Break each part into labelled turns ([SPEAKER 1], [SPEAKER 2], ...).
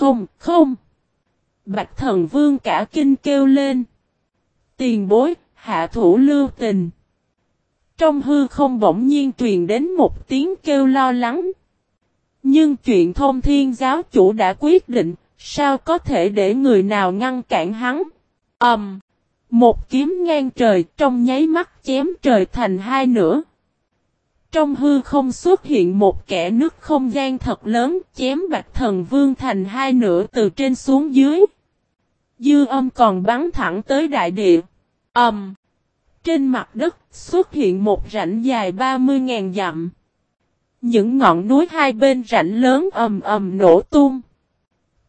[SPEAKER 1] Không, không. Bạch thần vương cả kinh kêu lên. Tiền bối, hạ thủ lưu tình. Trong hư không bỗng nhiên truyền đến một tiếng kêu lo lắng. Nhưng chuyện thông thiên giáo chủ đã quyết định, sao có thể để người nào ngăn cản hắn? Ẩm! Um, một kiếm ngang trời trong nháy mắt chém trời thành hai nửa. Trong hư không xuất hiện một kẻ nước không gian thật lớn chém bạch thần vương thành hai nửa từ trên xuống dưới. Dư âm còn bắn thẳng tới đại địa. Ẩm! Um, trên mặt đất xuất hiện một rãnh dài 30.000 dặm. Những ngọn núi hai bên rãnh lớn ầm ầm nổ tung.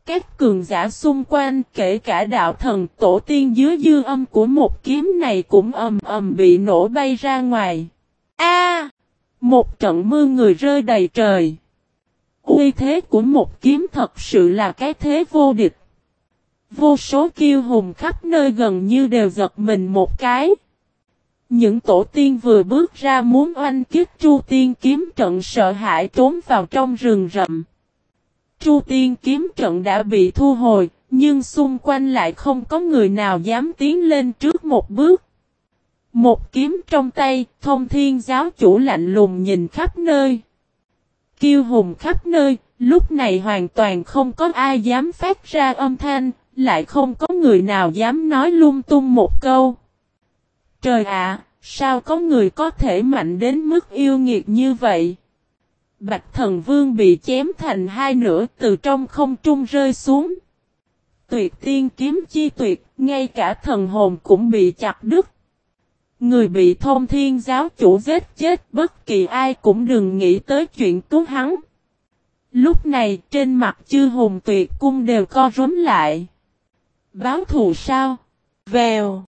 [SPEAKER 1] Các cường giả xung quanh kể cả đạo thần tổ tiên dưới dư âm của một kiếm này cũng ầm ầm bị nổ bay ra ngoài. A! Một trận mưa người rơi đầy trời. Uy thế của một kiếm thật sự là cái thế vô địch. Vô số kiêu hùng khắp nơi gần như đều giật mình một cái. Những tổ tiên vừa bước ra muốn oanh kích Chu Tiên kiếm trận sợ hãi trốn vào trong rừng rậm. Chu Tiên kiếm trận đã bị thu hồi, nhưng xung quanh lại không có người nào dám tiến lên trước một bước. Một kiếm trong tay, thông thiên giáo chủ lạnh lùng nhìn khắp nơi. Kiêu hùng khắp nơi, lúc này hoàn toàn không có ai dám phát ra âm thanh, lại không có người nào dám nói lung tung một câu. Trời ạ, sao có người có thể mạnh đến mức yêu nghiệt như vậy? Bạch thần vương bị chém thành hai nửa từ trong không trung rơi xuống. Tuyệt tiên kiếm chi tuyệt, ngay cả thần hồn cũng bị chặt đứt. Người bị thông thiên giáo chủ giết chết bất kỳ ai cũng đừng nghĩ tới chuyện cứu hắn. Lúc này trên mặt chư hùng tuyệt cung đều co rúm lại. Báo thù sao? Vèo.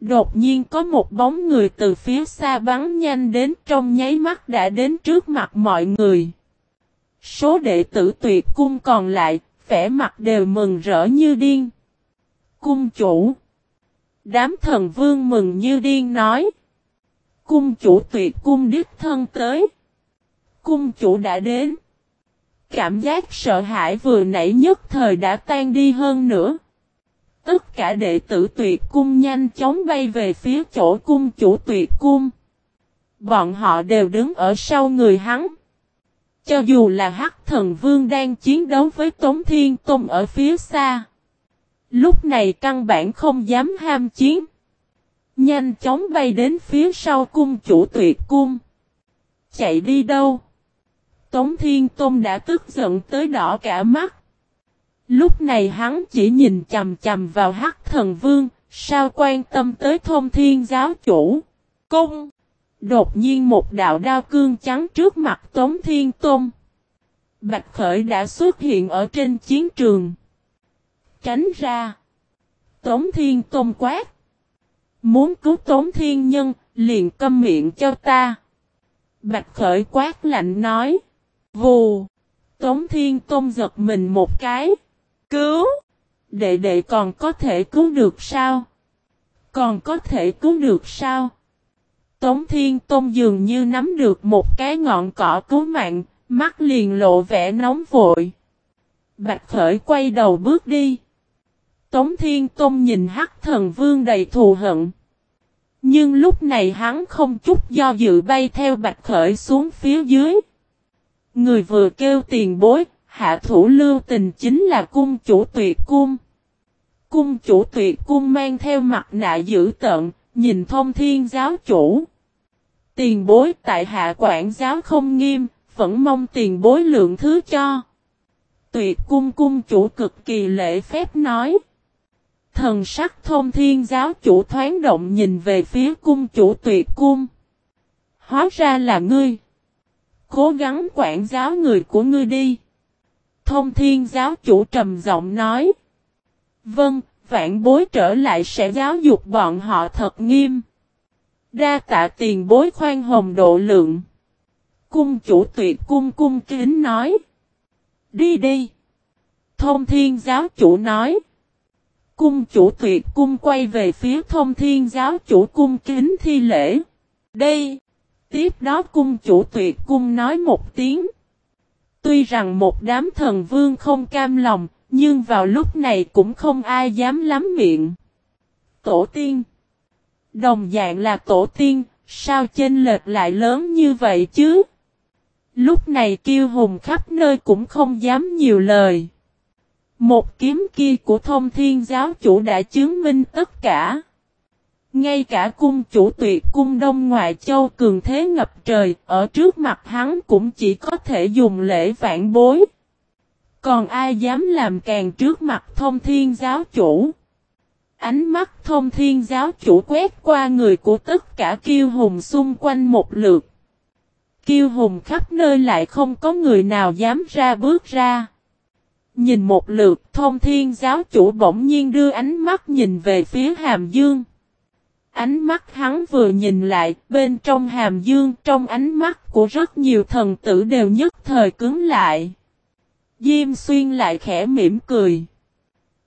[SPEAKER 1] Đột nhiên có một bóng người từ phía xa bắn nhanh đến trong nháy mắt đã đến trước mặt mọi người. Số đệ tử tuyệt cung còn lại, vẻ mặt đều mừng rỡ như điên. Cung chủ. Đám thần vương mừng như điên nói. Cung chủ tuyệt cung đích thân tới. Cung chủ đã đến. Cảm giác sợ hãi vừa nãy nhất thời đã tan đi hơn nữa. Tất cả đệ tử tuyệt cung nhanh chóng bay về phía chỗ cung chủ tuyệt cung. Bọn họ đều đứng ở sau người hắn. Cho dù là hắc thần vương đang chiến đấu với Tống Thiên tông ở phía xa. Lúc này căn bản không dám ham chiến. Nhanh chóng bay đến phía sau cung chủ tuyệt cung. Chạy đi đâu? Tống Thiên Tôn đã tức giận tới đỏ cả mắt. Lúc này hắn chỉ nhìn chầm chầm vào hắc thần vương, sao quan tâm tới thông thiên giáo chủ. Cung! Đột nhiên một đạo đao cương trắng trước mặt Tống Thiên Tôn. Bạch Khởi đã xuất hiện ở trên chiến trường. Tránh ra. Tống Thiên Tôn quát. Muốn cứu Tống Thiên Nhân, liền câm miệng cho ta. Bạch Khởi quát lạnh nói. Vù. Tống Thiên Tôn giật mình một cái. Cứu! Đệ đệ còn có thể cứu được sao? Còn có thể cứu được sao? Tống Thiên Tôn dường như nắm được một cái ngọn cỏ cứu mạng, mắt liền lộ vẻ nóng vội. Bạch Khởi quay đầu bước đi. Tống Thiên Tôn nhìn Hắc Thần Vương đầy thù hận. Nhưng lúc này hắn không chút do dự bay theo Bạch Khởi xuống phía dưới. Người vừa kêu tiền bối, hạ thủ lưu tình chính là cung chủ tuyệt cung. Cung chủ tuyệt cung mang theo mặt nạ dữ tận, nhìn thông thiên giáo chủ. Tiền bối tại hạ quản giáo không nghiêm, vẫn mong tiền bối lượng thứ cho. Tuyệt cung cung chủ cực kỳ lễ phép nói. Thần sắc thông thiên giáo chủ thoáng động nhìn về phía cung chủ tuyệt cung. Hóa ra là ngươi. Cố gắng quản giáo người của ngươi đi. Thông thiên giáo chủ trầm giọng nói. Vâng, vạn bối trở lại sẽ giáo dục bọn họ thật nghiêm. Đa tạ tiền bối khoan hồng độ lượng. Cung chủ tuyệt cung cung kính nói. Đi đi. Thông thiên giáo chủ nói. Cung chủ tuyệt cung quay về phía thông thiên giáo chủ cung kính thi lễ. Đây. Tiếp đó cung chủ tuyệt cung nói một tiếng. Tuy rằng một đám thần vương không cam lòng, Nhưng vào lúc này cũng không ai dám lắm miệng. Tổ tiên. Đồng dạng là tổ tiên, sao chênh lệch lại lớn như vậy chứ? Lúc này kiêu hùng khắp nơi cũng không dám nhiều lời. Một kiếm kia của thông thiên giáo chủ đã chứng minh tất cả. Ngay cả cung chủ tuyệt cung đông ngoại châu cường thế ngập trời, ở trước mặt hắn cũng chỉ có thể dùng lễ vạn bối. Còn ai dám làm càng trước mặt thông thiên giáo chủ? Ánh mắt thông thiên giáo chủ quét qua người của tất cả kiêu hùng xung quanh một lượt. Kiêu hùng khắp nơi lại không có người nào dám ra bước ra. Nhìn một lượt thông thiên giáo chủ bỗng nhiên đưa ánh mắt nhìn về phía hàm dương. Ánh mắt hắn vừa nhìn lại, bên trong hàm dương, trong ánh mắt của rất nhiều thần tử đều nhất thời cứng lại. Diêm xuyên lại khẽ mỉm cười.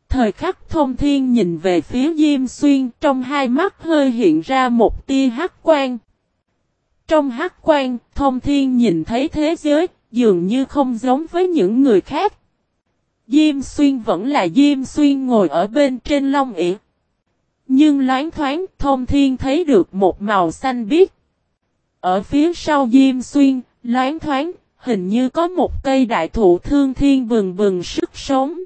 [SPEAKER 1] Thời khắc thông thiên nhìn về phía Diêm Xuyên trong hai mắt hơi hiện ra một tia hắc quan. Trong hắc quan, thông thiên nhìn thấy thế giới, dường như không giống với những người khác. Diêm Xuyên vẫn là Diêm Xuyên ngồi ở bên trên long ỉa. Nhưng loáng thoáng, thông thiên thấy được một màu xanh biếc. Ở phía sau Diêm Xuyên, loáng thoáng, hình như có một cây đại thụ thương thiên bừng bừng sức sống.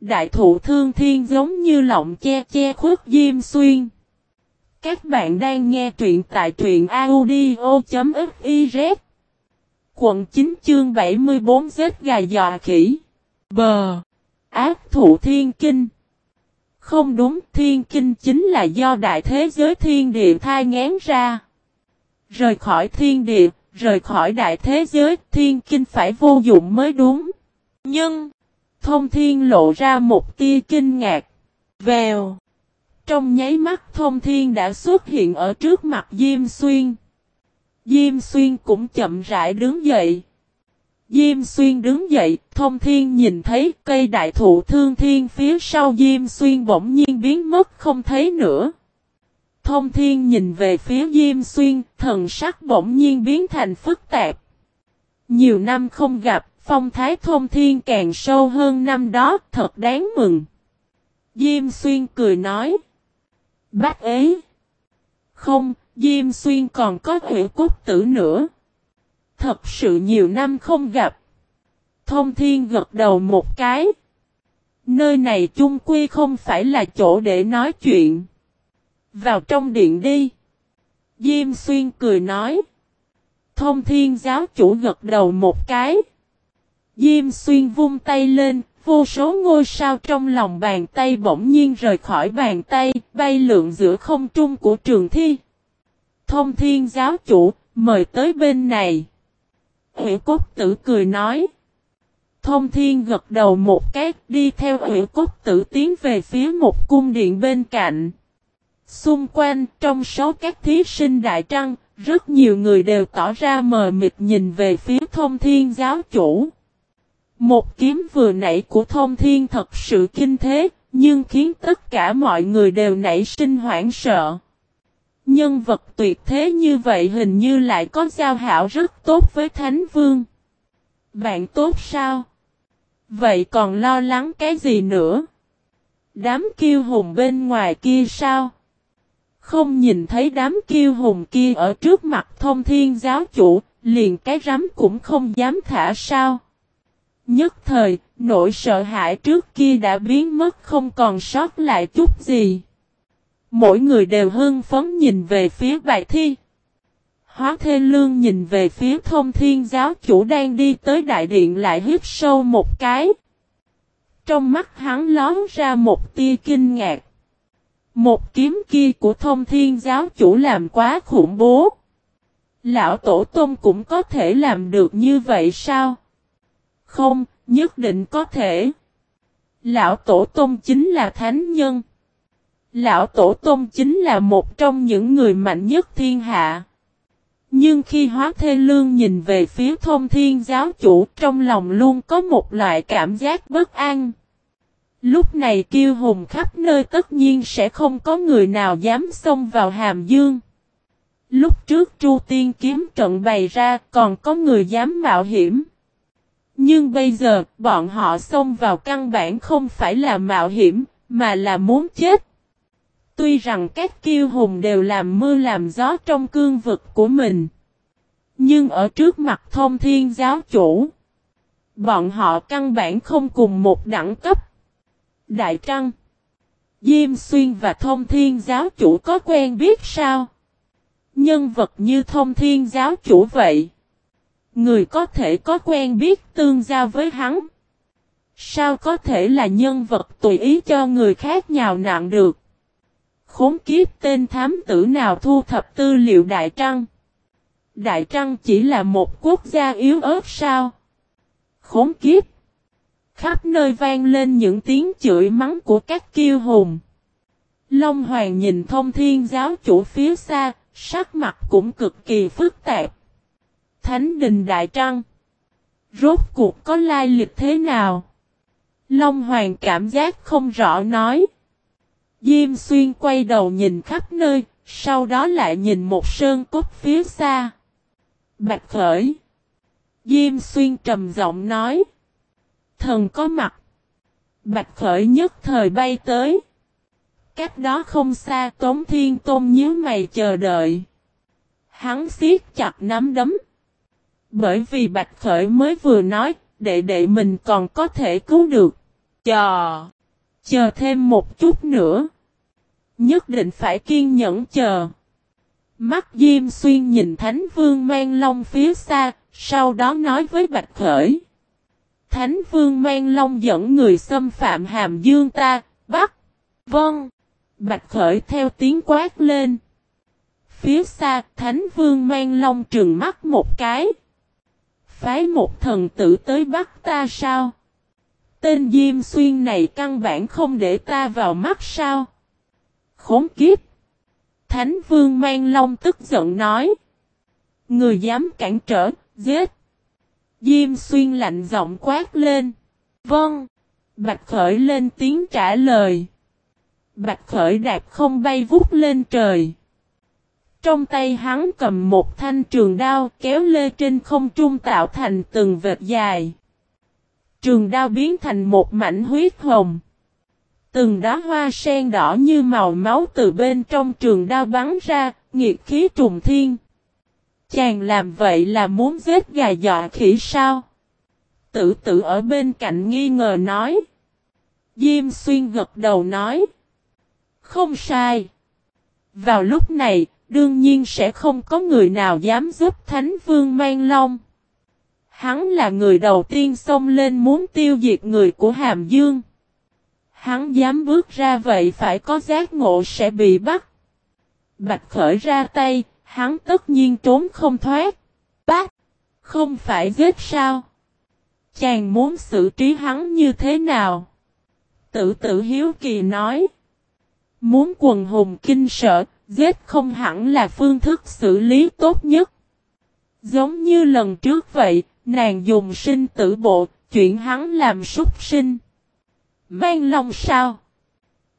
[SPEAKER 1] Đại thụ thương thiên giống như lọng che che khuất Diêm Xuyên. Các bạn đang nghe truyện tại truyện audio.fif Quận 9 chương 74 giết gà dọa khỉ Bờ Ác thụ thiên kinh Không đúng thiên kinh chính là do đại thế giới thiên địa thai ngán ra Rời khỏi thiên địa, rời khỏi đại thế giới thiên kinh phải vô dụng mới đúng Nhưng Thông thiên lộ ra một tia kinh ngạc. Vèo. Trong nháy mắt thông thiên đã xuất hiện ở trước mặt Diêm Xuyên. Diêm Xuyên cũng chậm rãi đứng dậy. Diêm Xuyên đứng dậy, thông thiên nhìn thấy cây đại thụ thương thiên phía sau Diêm Xuyên bỗng nhiên biến mất không thấy nữa. Thông thiên nhìn về phía Diêm Xuyên, thần sắc bỗng nhiên biến thành phức tạp. Nhiều năm không gặp, phong thái thông thiên càng sâu hơn năm đó, thật đáng mừng. Diêm xuyên cười nói. Bác ấy. Không, Diêm xuyên còn có huyện quốc tử nữa. Thật sự nhiều năm không gặp. Thông thiên gật đầu một cái. Nơi này chung quy không phải là chỗ để nói chuyện. Vào trong điện đi. Diêm xuyên cười nói. Thông thiên giáo chủ gật đầu một cái. Diêm xuyên vung tay lên, vô số ngôi sao trong lòng bàn tay bỗng nhiên rời khỏi bàn tay, bay lượn giữa không trung của trường thi. Thông thiên giáo chủ, mời tới bên này. Hủy cốt tử cười nói. Thông thiên gật đầu một cái, đi theo hủy cốt tử tiến về phía một cung điện bên cạnh. Xung quanh, trong số các thí sinh đại trăng, rất nhiều người đều tỏ ra mờ mịt nhìn về phía thông thiên giáo chủ. Một kiếm vừa nãy của thông thiên thật sự kinh thế, nhưng khiến tất cả mọi người đều nảy sinh hoảng sợ. Nhân vật tuyệt thế như vậy hình như lại có giao hảo rất tốt với Thánh Vương. Bạn tốt sao? Vậy còn lo lắng cái gì nữa? Đám kiêu hùng bên ngoài kia sao? Không nhìn thấy đám kiêu hùng kia ở trước mặt thông thiên giáo chủ, liền cái rắm cũng không dám thả sao? Nhất thời, nỗi sợ hãi trước kia đã biến mất không còn sót lại chút gì. Mỗi người đều hưng phấn nhìn về phía bài thi. Hóa Thê Lương nhìn về phía thông thiên giáo chủ đang đi tới đại điện lại hít sâu một cái. Trong mắt hắn lón ra một tia kinh ngạc. Một kiếm kia của thông thiên giáo chủ làm quá khủng bố. Lão Tổ Tôn cũng có thể làm được như vậy sao? Không, nhất định có thể. Lão Tổ Tông chính là thánh nhân. Lão Tổ Tông chính là một trong những người mạnh nhất thiên hạ. Nhưng khi hóa thê lương nhìn về phía thông thiên giáo chủ trong lòng luôn có một loại cảm giác bất an. Lúc này kiêu hùng khắp nơi tất nhiên sẽ không có người nào dám xông vào hàm dương. Lúc trước Chu Tiên kiếm trận bày ra còn có người dám mạo hiểm. Nhưng bây giờ, bọn họ xông vào căn bản không phải là mạo hiểm, mà là muốn chết. Tuy rằng các kiêu hùng đều làm mưa làm gió trong cương vực của mình. Nhưng ở trước mặt thông thiên giáo chủ, bọn họ căn bản không cùng một đẳng cấp. Đại Trăng, Diêm Xuyên và thông thiên giáo chủ có quen biết sao? Nhân vật như thông thiên giáo chủ vậy. Người có thể có quen biết tương giao với hắn. Sao có thể là nhân vật tùy ý cho người khác nhào nạn được? Khốn kiếp tên thám tử nào thu thập tư liệu Đại Trăng? Đại Trăng chỉ là một quốc gia yếu ớt sao? Khốn kiếp! Khắp nơi vang lên những tiếng chửi mắng của các kiêu hùng. Long Hoàng nhìn thông thiên giáo chủ phía xa, sắc mặt cũng cực kỳ phức tạp. Thánh đình Đại Trăng. Rốt cuộc có lai lịch thế nào? Long Hoàng cảm giác không rõ nói. Diêm xuyên quay đầu nhìn khắp nơi, sau đó lại nhìn một sơn cốt phía xa. Bạch khởi. Diêm xuyên trầm giọng nói. Thần có mặt. Bạch khởi nhất thời bay tới. Cách đó không xa Tống Thiên Tôn nhíu mày chờ đợi. Hắn siết chặt nắm đấm. Bởi vì Bạch Khởi mới vừa nói, đệ đệ mình còn có thể cứu được. Chờ. Chờ thêm một chút nữa. Nhất định phải kiên nhẫn chờ. Mắt Diêm Xuyên nhìn Thánh Vương mang long phía xa, sau đó nói với Bạch Khởi. Thánh Vương mang long dẫn người xâm phạm hàm dương ta, bắt. Vâng. Bạch Khởi theo tiếng quát lên. Phía xa, Thánh Vương mang long trừng mắt một cái. Phái một thần tử tới bắt ta sao? Tên Diêm Xuyên này căn bản không để ta vào mắt sao? Khốn kiếp! Thánh Vương mang long tức giận nói. Người dám cản trở, giết! Diêm Xuyên lạnh giọng quát lên. Vâng! Bạch Khởi lên tiếng trả lời. Bạch khởi đạp không bay vút lên trời. Trong tay hắn cầm một thanh trường đao kéo lê trên không trung tạo thành từng vệt dài. Trường đao biến thành một mảnh huyết hồng. Từng đá hoa sen đỏ như màu máu từ bên trong trường đao bắn ra, nghiệt khí trùng thiên. Chàng làm vậy là muốn giết gà dọa khỉ sao? Tử tử ở bên cạnh nghi ngờ nói. Diêm xuyên gật đầu nói. Không sai. Vào lúc này, đương nhiên sẽ không có người nào dám giúp Thánh Vương Mang Long. Hắn là người đầu tiên xông lên muốn tiêu diệt người của Hàm Dương. Hắn dám bước ra vậy phải có giác ngộ sẽ bị bắt. Bạch khởi ra tay, hắn tất nhiên trốn không thoát. Bác! Không phải giết sao? Chàng muốn xử trí hắn như thế nào? Tử tử hiếu kỳ nói. Muốn quần hùng kinh sợ, giết không hẳn là phương thức xử lý tốt nhất. Giống như lần trước vậy, nàng dùng sinh tử bộ, chuyện hắn làm súc sinh. Mang Long sao?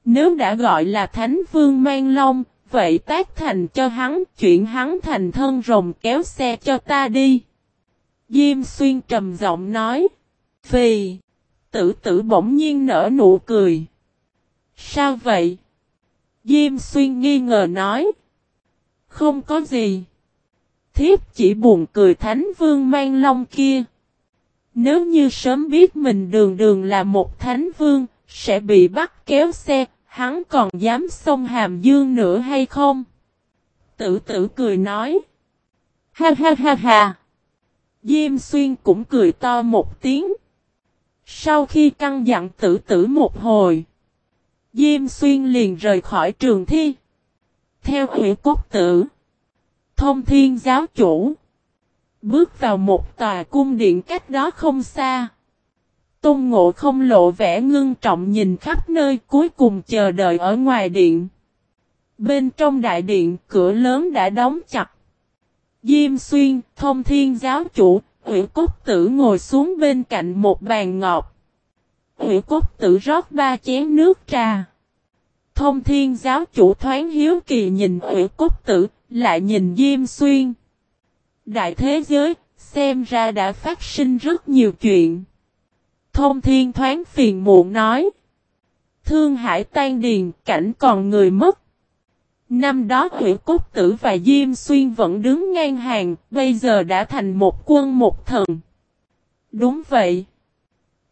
[SPEAKER 1] Nếu đã gọi là Thánh Vương Mang Long, vậy tác thành cho hắn, chuyện hắn thành thân rồng kéo xe cho ta đi. Diêm xuyên trầm giọng nói. Phì. Tử tử bỗng nhiên nở nụ cười. Sao vậy? Diêm xuyên nghi ngờ nói. Không có gì. Thiếp chỉ buồn cười thánh vương mang long kia. Nếu như sớm biết mình đường đường là một thánh vương, sẽ bị bắt kéo xe, hắn còn dám xông hàm dương nữa hay không? Tử tử cười nói. Ha ha ha ha. Diêm xuyên cũng cười to một tiếng. Sau khi căng dặn tử tử một hồi. Diêm xuyên liền rời khỏi trường thi. Theo huyện cốt tử. Thông thiên giáo chủ. Bước vào một tòa cung điện cách đó không xa. Tôn ngộ không lộ vẻ ngưng trọng nhìn khắp nơi cuối cùng chờ đợi ở ngoài điện. Bên trong đại điện cửa lớn đã đóng chặt. Diêm xuyên, thông thiên giáo chủ, huyện cốt tử ngồi xuống bên cạnh một bàn ngọc. Hủy cốt tử rót ba chén nước trà. Thông thiên giáo chủ thoáng hiếu kỳ nhìn hủy cốt tử, lại nhìn Diêm Xuyên. Đại thế giới, Xem ra đã phát sinh rất nhiều chuyện. Thông thiên thoáng phiền muộn nói. Thương hải tan điền, cảnh còn người mất. Năm đó Hủy Cốt Tử và Diêm Xuyên vẫn đứng ngang hàng, bây giờ đã thành một quân một thần. Đúng vậy.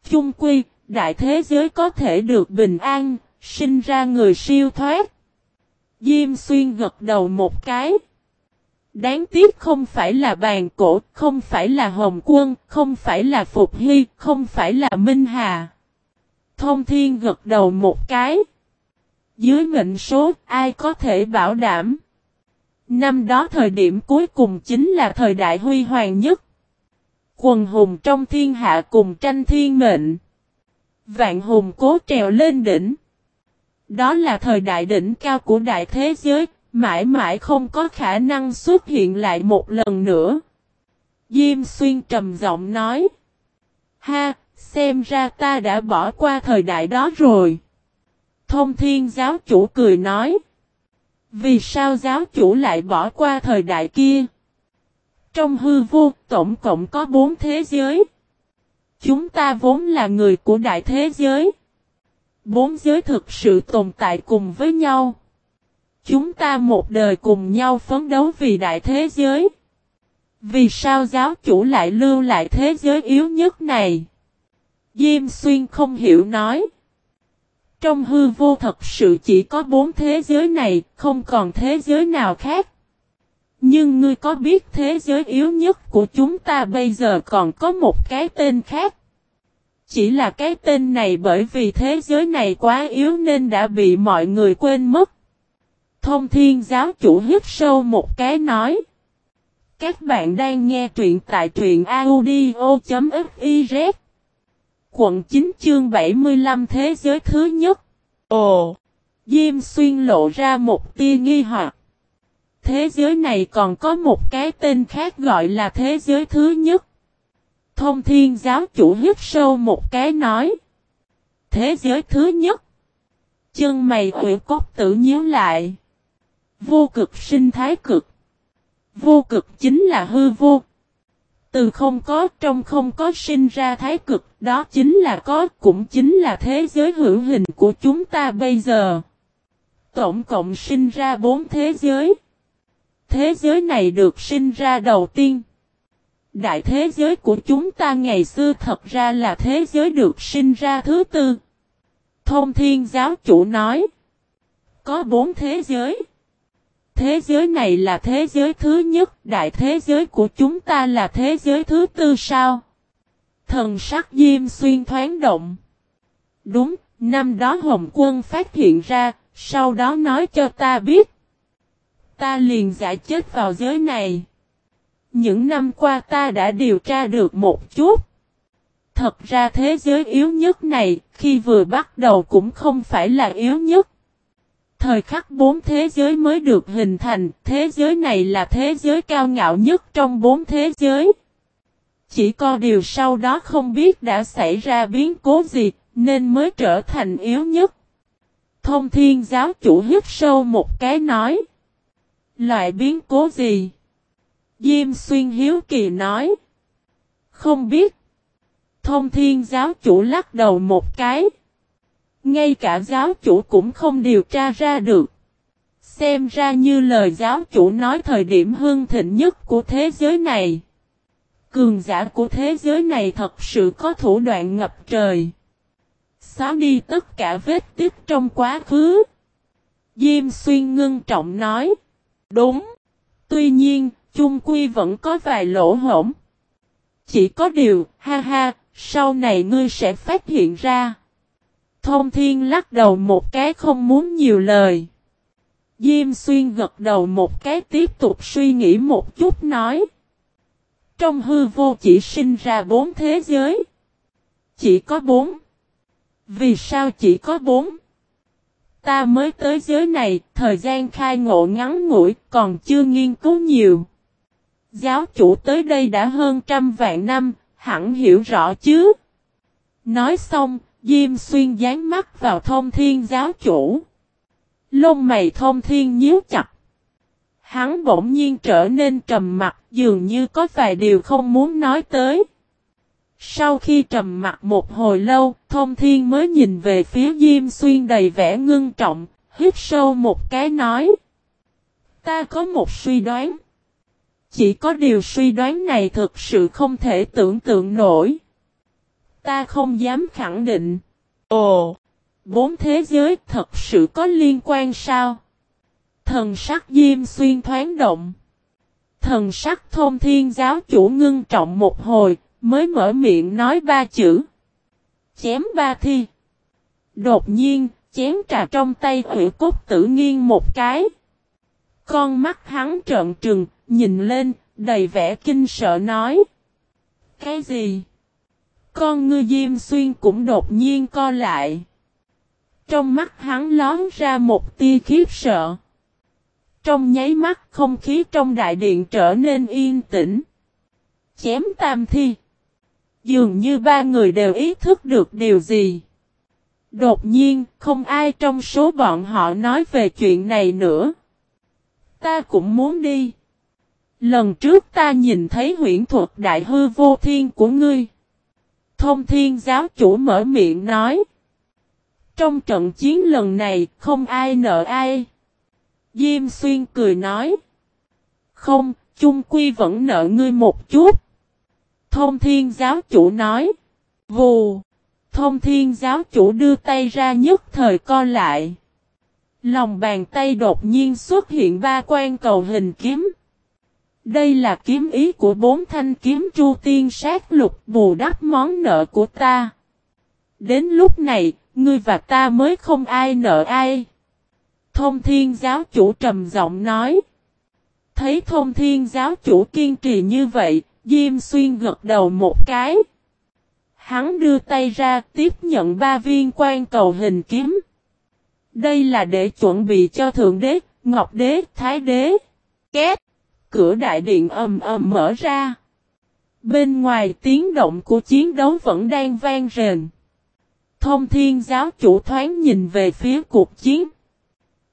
[SPEAKER 1] Chung quy, đại thế giới có thể được bình an, sinh ra người siêu thoát. Diêm Xuyên gật đầu một cái. Đáng tiếc không phải là bàn cổ, không phải là Hồng Quân, không phải là Phục Hy, không phải là Minh Hà. Thông Thiên gật đầu một cái. Dưới mệnh số, ai có thể bảo đảm? Năm đó thời điểm cuối cùng chính là thời đại huy hoàng nhất. Quần hùng trong thiên hạ cùng tranh thiên mệnh. Vạn hùng cố trèo lên đỉnh. Đó là thời đại đỉnh cao của đại thế giới, mãi mãi không có khả năng xuất hiện lại một lần nữa. Diêm xuyên trầm giọng nói. Ha, xem ra ta đã bỏ qua thời đại đó rồi. Thông thiên giáo chủ cười nói. Vì sao giáo chủ lại bỏ qua thời đại kia? Trong hư vô, tổng cộng có bốn thế giới. Chúng ta vốn là người của đại thế giới. Bốn giới thực sự tồn tại cùng với nhau. Chúng ta một đời cùng nhau phấn đấu vì đại thế giới. Vì sao giáo chủ lại lưu lại thế giới yếu nhất này? Diêm xuyên không hiểu nói. Trong hư vô thật sự chỉ có bốn thế giới này, không còn thế giới nào khác. Nhưng ngươi có biết thế giới yếu nhất của chúng ta bây giờ còn có một cái tên khác? Chỉ là cái tên này bởi vì thế giới này quá yếu nên đã bị mọi người quên mất. Thông thiên giáo chủ hít sâu một cái nói. Các bạn đang nghe truyện tại truyện audio.fiz Quận 9 chương 75 Thế giới thứ nhất Ồ! Diêm xuyên lộ ra một tia nghi hoặc. Thế giới này còn có một cái tên khác gọi là thế giới thứ nhất. Thông thiên giáo chủ hít sâu một cái nói. Thế giới thứ nhất. Chân mày quỷ cốt tự nhíu lại. Vô cực sinh thái cực. Vô cực chính là hư vô. Từ không có trong không có sinh ra thái cực, đó chính là có, cũng chính là thế giới hữu hình của chúng ta bây giờ. Tổng cộng sinh ra bốn thế giới. Thế giới này được sinh ra đầu tiên. Đại thế giới của chúng ta ngày xưa thật ra là thế giới được sinh ra thứ tư. Thông thiên giáo chủ nói. Có bốn thế giới. Thế giới này là thế giới thứ nhất, đại thế giới của chúng ta là thế giới thứ tư sao? Thần sắc diêm xuyên thoáng động. Đúng, năm đó Hồng Quân phát hiện ra, sau đó nói cho ta biết. Ta liền giải chết vào giới này. Những năm qua ta đã điều tra được một chút. Thật ra thế giới yếu nhất này, khi vừa bắt đầu cũng không phải là yếu nhất. Thời khắc bốn thế giới mới được hình thành, thế giới này là thế giới cao ngạo nhất trong bốn thế giới. Chỉ có điều sau đó không biết đã xảy ra biến cố gì, nên mới trở thành yếu nhất. Thông thiên giáo chủ hít sâu một cái nói. Loại biến cố gì? Diêm xuyên hiếu kỳ nói. Không biết. Thông thiên giáo chủ lắc đầu một cái. Ngay cả giáo chủ cũng không điều tra ra được. Xem ra như lời giáo chủ nói thời điểm hương thịnh nhất của thế giới này. Cường giả của thế giới này thật sự có thủ đoạn ngập trời. Xóa đi tất cả vết tích trong quá khứ. Diêm xuyên ngưng trọng nói. Đúng. Tuy nhiên, chung quy vẫn có vài lỗ hổng. Chỉ có điều, ha ha, sau này ngươi sẽ phát hiện ra. Thông thiên lắc đầu một cái không muốn nhiều lời. Diêm xuyên gật đầu một cái tiếp tục suy nghĩ một chút nói. Trong hư vô chỉ sinh ra bốn thế giới. Chỉ có bốn. Vì sao chỉ có bốn? Ta mới tới giới này, thời gian khai ngộ ngắn ngủi, còn chưa nghiên cứu nhiều. Giáo chủ tới đây đã hơn trăm vạn năm, hẳn hiểu rõ chứ. Nói xong, Diêm xuyên dán mắt vào thông thiên giáo chủ. Lông mày thông thiên nhíu chặt. Hắn bỗng nhiên trở nên trầm mặt, dường như có vài điều không muốn nói tới. Sau khi trầm mặt một hồi lâu, thông thiên mới nhìn về phía Diêm Xuyên đầy vẻ ngưng trọng, hít sâu một cái nói. Ta có một suy đoán. Chỉ có điều suy đoán này thực sự không thể tưởng tượng nổi. Ta không dám khẳng định. Ồ! Bốn thế giới thật sự có liên quan sao? Thần sắc Diêm Xuyên thoáng động. Thần sắc thông thiên giáo chủ ngưng trọng một hồi, mới mở miệng nói ba chữ. Chém ba thi. Đột nhiên, chém trà trong tay hủy cốt tử nghiêng một cái. Con mắt hắn trợn trừng, nhìn lên, đầy vẻ kinh sợ nói. Cái gì? Con ngư diêm xuyên cũng đột nhiên co lại. Trong mắt hắn lón ra một tia khiếp sợ. Trong nháy mắt không khí trong đại điện trở nên yên tĩnh. Chém tam thi. Dường như ba người đều ý thức được điều gì. Đột nhiên, không ai trong số bọn họ nói về chuyện này nữa. Ta cũng muốn đi. Lần trước ta nhìn thấy huyễn thuật đại hư vô thiên của ngươi. Thông thiên giáo chủ mở miệng nói. Trong trận chiến lần này, không ai nợ ai. Diêm xuyên cười nói. Không, chung quy vẫn nợ ngươi một chút. Thông thiên giáo chủ nói. Vù. Thông thiên giáo chủ đưa tay ra nhất thời co lại. Lòng bàn tay đột nhiên xuất hiện ba quan cầu hình kiếm. Đây là kiếm ý của bốn thanh kiếm chu tiên sát lục bù đắp món nợ của ta. Đến lúc này, ngươi và ta mới không ai nợ ai. Thông thiên giáo chủ trầm giọng nói. Thấy thông thiên giáo chủ kiên trì như vậy, Diêm Xuyên gật đầu một cái. Hắn đưa tay ra tiếp nhận ba viên quan cầu hình kiếm. Đây là để chuẩn bị cho Thượng Đế, Ngọc Đế, Thái Đế. Két! Cửa đại điện ầm ầm mở ra. Bên ngoài tiếng động của chiến đấu vẫn đang vang rền. Thông thiên giáo chủ thoáng nhìn về phía cuộc chiến.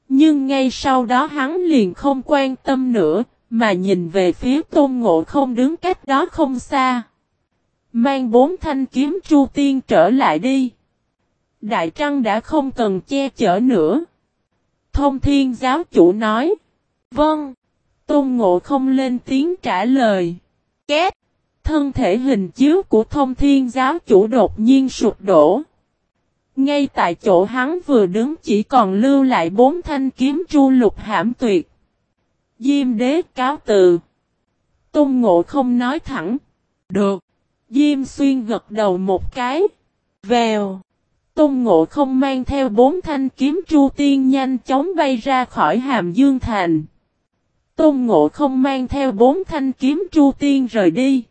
[SPEAKER 1] Nhưng ngay sau đó hắn liền không quan tâm nữa, mà nhìn về phía tôn ngộ không đứng cách đó không xa. Mang bốn thanh kiếm chu tiên trở lại đi. Đại Trăng đã không cần che chở nữa. Thông thiên giáo chủ nói. Vâng. Tôn ngộ không lên tiếng trả lời. Két. Thân thể hình chiếu của thông thiên giáo chủ đột nhiên sụp đổ. Ngay tại chỗ hắn vừa đứng chỉ còn lưu lại bốn thanh kiếm tru lục hãm tuyệt. Diêm đế cáo từ. Tôn ngộ không nói thẳng. Được. Diêm xuyên gật đầu một cái. Vèo. Tôn ngộ không mang theo bốn thanh kiếm tru tiên nhanh chóng bay ra khỏi hàm dương thành. Tôn ngộ không mang theo bốn thanh kiếm chu tiên rời đi.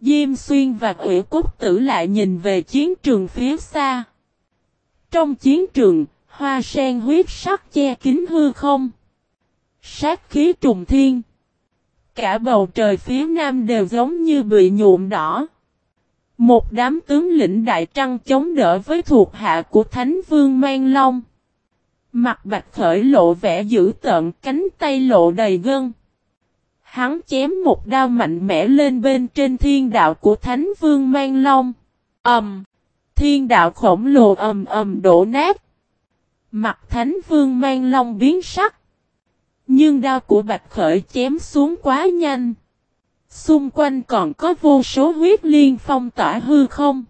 [SPEAKER 1] Diêm xuyên và Quỷ Cúc tử lại nhìn về chiến trường phía xa. Trong chiến trường, hoa sen huyết sắc che kín hư không. Sát khí trùng thiên. Cả bầu trời phía nam đều giống như bị nhuộm đỏ. Một đám tướng lĩnh đại trăng chống đỡ với thuộc hạ của Thánh Vương Mang Long. Mặt bạch khởi lộ vẻ dữ tợn cánh tay lộ đầy gân. Hắn chém một đao mạnh mẽ lên bên trên thiên đạo của Thánh Vương Mang Long. Ẩm! Um, thiên đạo khổng lồ ầm ầm đổ nát. Mặt Thánh Vương Mang Long biến sắc. Nhưng đao của Bạch Khởi chém xuống quá nhanh. Xung quanh còn có vô số huyết liên phong tỏa hư không.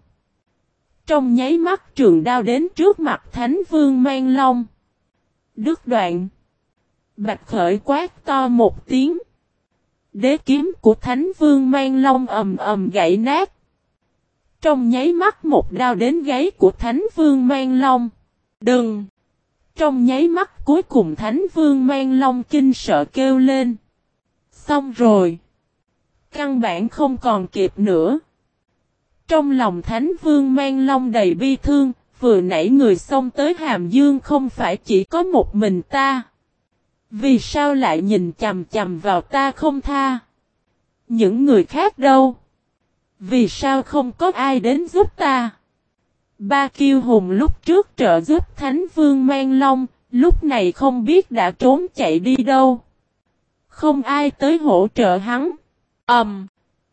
[SPEAKER 1] Trong nháy mắt trường đao đến trước mặt Thánh Vương Mang Long. Đứt đoạn. Bạch Khởi quát to một tiếng. Đế kiếm của Thánh Vương Mang Long ầm ầm gãy nát. Trong nháy mắt một đao đến gáy của Thánh Vương Mang Long. Đừng! Trong nháy mắt cuối cùng Thánh Vương Mang Long kinh sợ kêu lên. Xong rồi! Căn bản không còn kịp nữa. Trong lòng Thánh Vương Mang Long đầy bi thương, vừa nãy người xông tới Hàm Dương không phải chỉ có một mình ta. Vì sao lại nhìn chầm chầm vào ta không tha? Những người khác đâu? Vì sao không có ai đến giúp ta? Ba kiêu hùng lúc trước trợ giúp Thánh Vương Mang Long, lúc này không biết đã trốn chạy đi đâu. Không ai tới hỗ trợ hắn. ầm,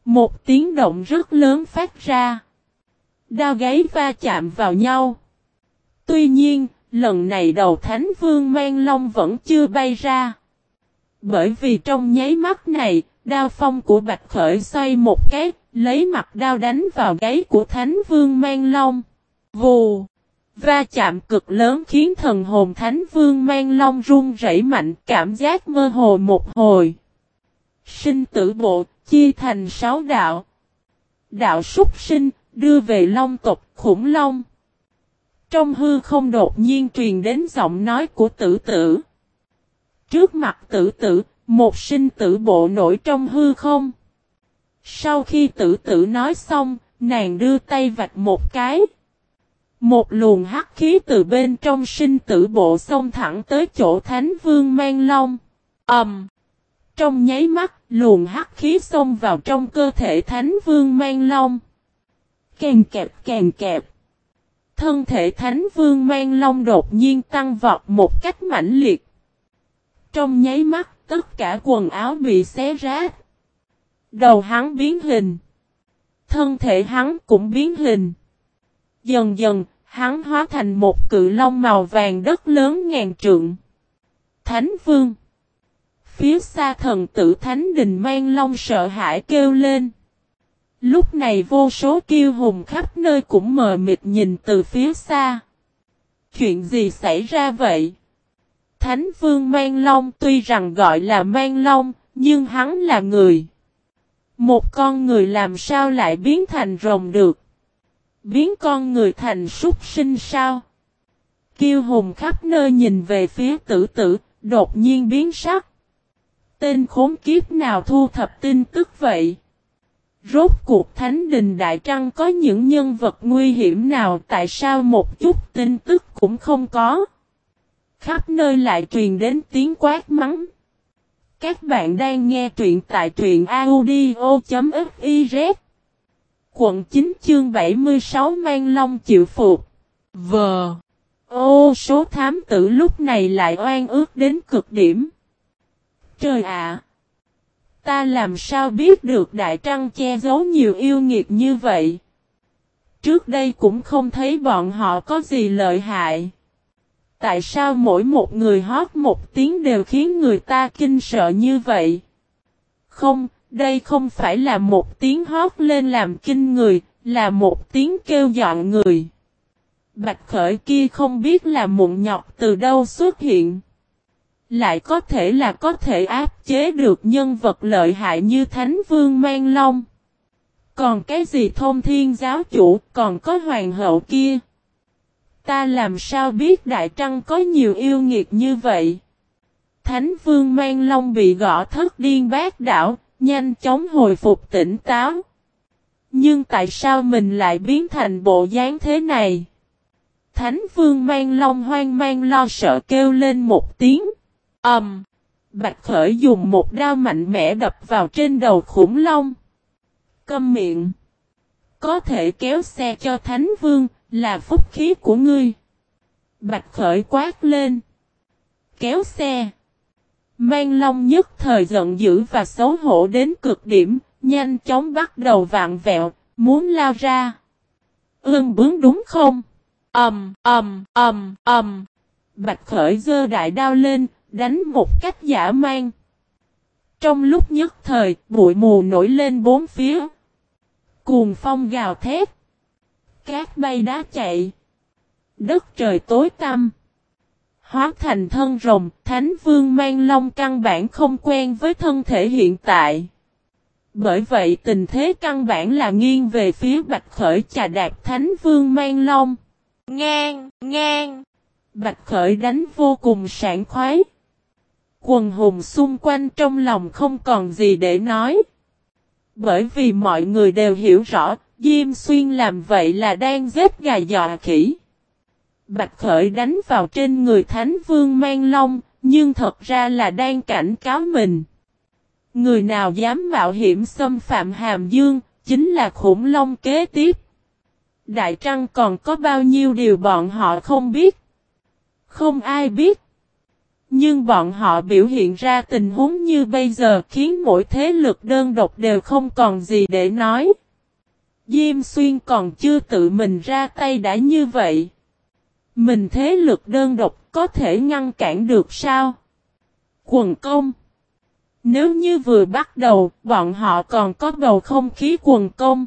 [SPEAKER 1] một tiếng động rất lớn phát ra. Đao gáy va chạm vào nhau. Tuy nhiên, lần này đầu Thánh Vương mang long vẫn chưa bay ra. Bởi vì trong nháy mắt này, đao phong của Bạch Khởi xoay một cái, lấy mặt đao đánh vào gáy của Thánh Vương mang long. Vù! Va chạm cực lớn khiến thần hồn Thánh Vương mang long run rẩy mạnh cảm giác mơ hồ một hồi. Sinh tử bộ, chia thành sáu đạo. Đạo súc sinh, đưa về long tộc khủng long. Trong hư không đột nhiên truyền đến giọng nói của tử tử. Trước mặt tử tử, một sinh tử bộ nổi trong hư không. Sau khi tử tử nói xong, nàng đưa tay vạch một cái. Một luồng hắc khí từ bên trong sinh tử bộ xông thẳng tới chỗ Thánh Vương Mang Long. Ầm! Um, trong nháy mắt, luồng hắc khí xông vào trong cơ thể Thánh Vương Mang Long. Càng kẹp càng kẹp. Thân thể Thánh Vương Mang Long đột nhiên tăng vọt một cách mãnh liệt. Trong nháy mắt, tất cả quần áo bị xé rách. Đầu hắn biến hình. Thân thể hắn cũng biến hình. Dần dần, hắn hóa thành một cự long màu vàng đất lớn ngàn trượng. Thánh Vương Phía xa thần tử Thánh Đình mang long sợ hãi kêu lên. Lúc này vô số kiêu hùng khắp nơi cũng mờ mịt nhìn từ phía xa. Chuyện gì xảy ra vậy? Thánh Vương Mang Long tuy rằng gọi là Mang Long, nhưng hắn là người. Một con người làm sao lại biến thành rồng được? Biến con người thành súc sinh sao? Kiêu hùng khắp nơi nhìn về phía tử tử, đột nhiên biến sắc. Tên khốn kiếp nào thu thập tin tức vậy? Rốt cuộc Thánh Đình Đại Trăng có những nhân vật nguy hiểm nào tại sao một chút tin tức cũng không có? Khắp nơi lại truyền đến tiếng quát mắng. Các bạn đang nghe truyện tại truyện audio.fiz Quận 9 chương 76 mang long chịu phục. Vờ. Ô, số thám tử lúc này lại oan ước đến cực điểm. Trời ạ! Ta làm sao biết được Đại Trăng che giấu nhiều yêu nghiệt như vậy? Trước đây cũng không thấy bọn họ có gì lợi hại. Tại sao mỗi một người hót một tiếng đều khiến người ta kinh sợ như vậy? Không, đây không phải là một tiếng hót lên làm kinh người, là một tiếng kêu dọn người. Bạch khởi kia không biết là mụn nhọc từ đâu xuất hiện. Lại có thể là có thể áp chế được nhân vật lợi hại như Thánh Vương Mang Long. Còn cái gì thông thiên giáo chủ còn có hoàng hậu kia. Ta làm sao biết Đại Trăng có nhiều yêu nghiệt như vậy? Thánh Vương Mang Long bị gõ thất điên bác đảo, nhanh chóng hồi phục tỉnh táo. Nhưng tại sao mình lại biến thành bộ dáng thế này? Thánh Vương Mang Long hoang mang lo sợ kêu lên một tiếng. Ầm. Um, Bạch Khởi dùng một đao mạnh mẽ đập vào trên đầu khủng long. Câm miệng. Có thể kéo xe cho Thánh Vương, là phúc khí của ngươi. Bạch Khởi quát lên. Kéo xe. Mang Long nhất thời giận dữ và xấu hổ đến cực điểm, nhanh chóng bắt đầu vạn vẹo, muốn lao ra. ương bướng đúng không? Ầm, ầm, ầm, ầm. Bạch Khởi giơ đại đao lên, đánh một cách giả man. Trong lúc nhất thời, bụi mù nổi lên bốn phía. Cuồng phong gào thét. Cát bay đá chạy. Đất trời tối tăm. Hóa thành thân rồng, Thánh Vương mang long căn bản không quen với thân thể hiện tại. Bởi vậy tình thế căn bản là nghiêng về phía Bạch Khởi trà đạp Thánh Vương mang long. Ngang, ngang. Bạch Khởi đánh vô cùng sảng khoái. Quần hùng xung quanh trong lòng không còn gì để nói. Bởi vì mọi người đều hiểu rõ, Diêm Xuyên làm vậy là đang giết gà dọa khỉ. Bạch Khởi đánh vào trên người Thánh Vương Mang Long, nhưng thật ra là đang cảnh cáo mình. Người nào dám mạo hiểm xâm phạm Hàm Dương, chính là khủng long kế tiếp. Đại Trăng còn có bao nhiêu điều bọn họ không biết. Không ai biết. Nhưng bọn họ biểu hiện ra tình huống như bây giờ khiến mỗi thế lực đơn độc đều không còn gì để nói. Diêm xuyên còn chưa tự mình ra tay đã như vậy. Mình thế lực đơn độc có thể ngăn cản được sao? Quần công Nếu như vừa bắt đầu, bọn họ còn có bầu không khí quần công.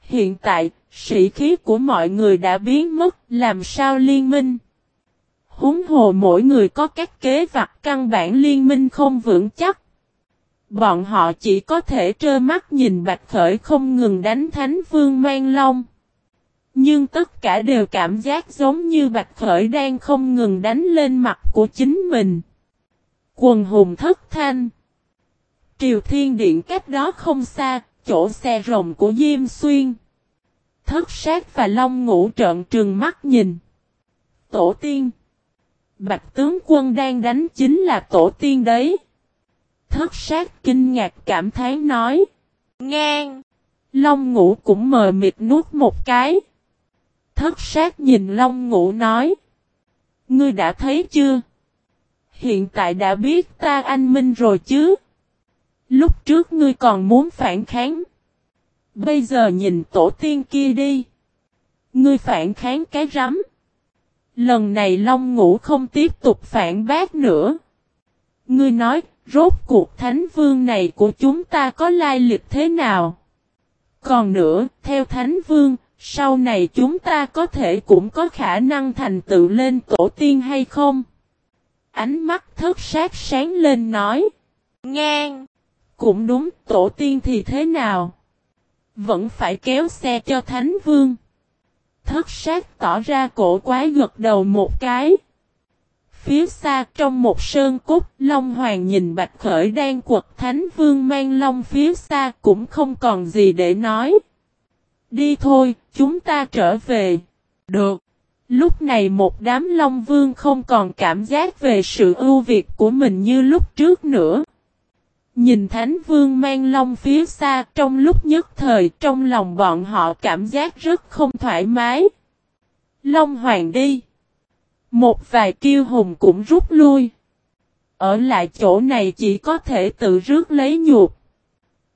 [SPEAKER 1] Hiện tại, sĩ khí của mọi người đã biến mất, làm sao liên minh? Húng hồ mỗi người có các kế vặt căn bản liên minh không vững chắc. Bọn họ chỉ có thể trơ mắt nhìn Bạch Khởi không ngừng đánh Thánh Vương Mang Long. Nhưng tất cả đều cảm giác giống như Bạch Khởi đang không ngừng đánh lên mặt của chính mình. Quần hùng thất thanh. Triều Thiên Điện cách đó không xa, chỗ xe rồng của Diêm Xuyên. Thất sát và Long ngủ trợn trừng mắt nhìn. Tổ tiên. Bạch tướng quân đang đánh chính là tổ tiên đấy. Thất sát kinh ngạc cảm thán nói. Ngang. Long ngũ cũng mờ mịt nuốt một cái. Thất sát nhìn Long ngũ nói. Ngươi đã thấy chưa? Hiện tại đã biết ta anh minh rồi chứ? Lúc trước ngươi còn muốn phản kháng. Bây giờ nhìn tổ tiên kia đi. Ngươi phản kháng cái rắm. Lần này Long Ngũ không tiếp tục phản bác nữa. Ngươi nói, rốt cuộc thánh vương này của chúng ta có lai lịch thế nào? Còn nữa, theo thánh vương, sau này chúng ta có thể cũng có khả năng thành tựu lên tổ tiên hay không? Ánh mắt thất sát sáng lên nói. Ngang! Cũng đúng, tổ tiên thì thế nào? Vẫn phải kéo xe cho thánh vương. Thất sát tỏ ra cổ quái gật đầu một cái. Phía xa trong một sơn cốt, Long Hoàng nhìn Bạch Khởi đang quật Thánh Vương mang Long phía xa cũng không còn gì để nói. Đi thôi, chúng ta trở về. Được. Lúc này một đám Long Vương không còn cảm giác về sự ưu việt của mình như lúc trước nữa. Nhìn Thánh Vương mang long phía xa trong lúc nhất thời trong lòng bọn họ cảm giác rất không thoải mái. Long Hoàng đi. Một vài kiêu hùng cũng rút lui. Ở lại chỗ này chỉ có thể tự rước lấy nhục.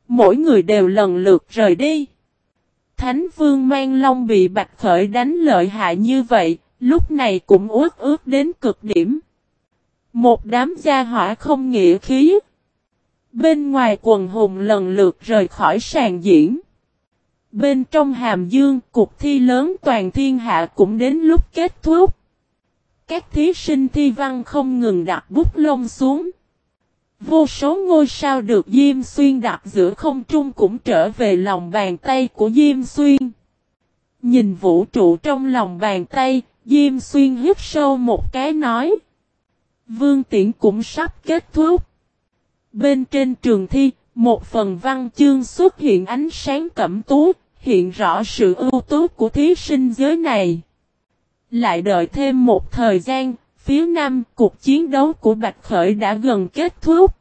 [SPEAKER 1] Mỗi người đều lần lượt rời đi. Thánh Vương mang long bị Bạch Khởi đánh lợi hại như vậy, lúc này cũng uất ướt đến cực điểm. Một đám gia hỏa không nghĩa khí. Bên ngoài quần hùng lần lượt rời khỏi sàn diễn. Bên trong hàm dương, cuộc thi lớn toàn thiên hạ cũng đến lúc kết thúc. Các thí sinh thi văn không ngừng đặt bút lông xuống. Vô số ngôi sao được Diêm Xuyên đặt giữa không trung cũng trở về lòng bàn tay của Diêm Xuyên. Nhìn vũ trụ trong lòng bàn tay, Diêm Xuyên hít sâu một cái nói. Vương Tiễn cũng sắp kết thúc. Bên trên trường thi, một phần văn chương xuất hiện ánh sáng cẩm tú, hiện rõ sự ưu tú của thí sinh giới này. Lại đợi thêm một thời gian, phía nam cuộc chiến đấu của Bạch Khởi đã gần kết thúc.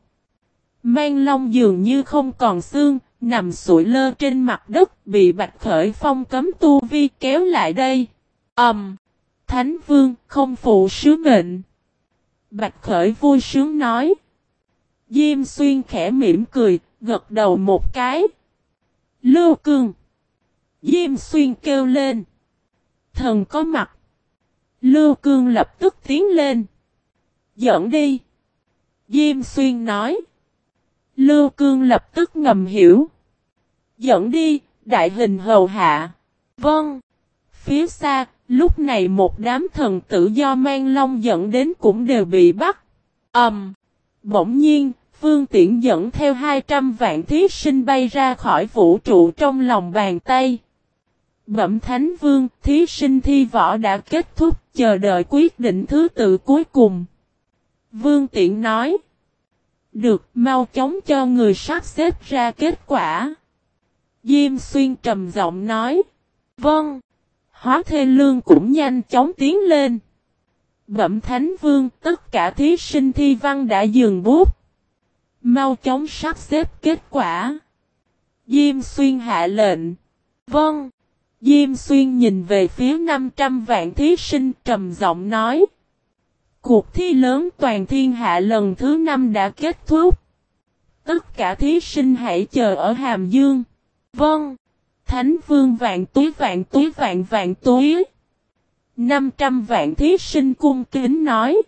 [SPEAKER 1] Mang Long dường như không còn xương, nằm sụi lơ trên mặt đất, bị Bạch Khởi phong cấm tu vi kéo lại đây. Ầm! Um, Thánh Vương không phụ sứ mệnh. Bạch Khởi vui sướng nói. Diêm xuyên khẽ mỉm cười, gật đầu một cái. Lưu cương. Diêm xuyên kêu lên. Thần có mặt. Lưu cương lập tức tiến lên. Dẫn đi. Diêm xuyên nói. Lưu cương lập tức ngầm hiểu. Dẫn đi, đại hình hầu hạ. Vâng. Phía xa, lúc này một đám thần tử do mang long dẫn đến cũng đều bị bắt. Ẩm. Um. Bỗng nhiên, Vương Tiễn dẫn theo 200 vạn thí sinh bay ra khỏi vũ trụ trong lòng bàn tay. Bẩm Thánh Vương, thí sinh thi võ đã kết thúc, chờ đợi quyết định thứ tự cuối cùng. Vương Tiễn nói. Được, mau chóng cho người sắp xếp ra kết quả. Diêm Xuyên trầm giọng nói. Vâng. Hóa Thê Lương cũng nhanh chóng tiến lên. Bẩm Thánh Vương, tất cả thí sinh thi văn đã dừng bút. Mau chóng sắp xếp kết quả. Diêm xuyên hạ lệnh. Vâng. Diêm xuyên nhìn về phía 500 vạn thí sinh trầm giọng nói. Cuộc thi lớn toàn thiên hạ lần thứ năm đã kết thúc. Tất cả thí sinh hãy chờ ở Hàm Dương. Vâng. Thánh vương vạn túi vạn túi vạn vạn túi. 500 vạn thí sinh cung kính nói.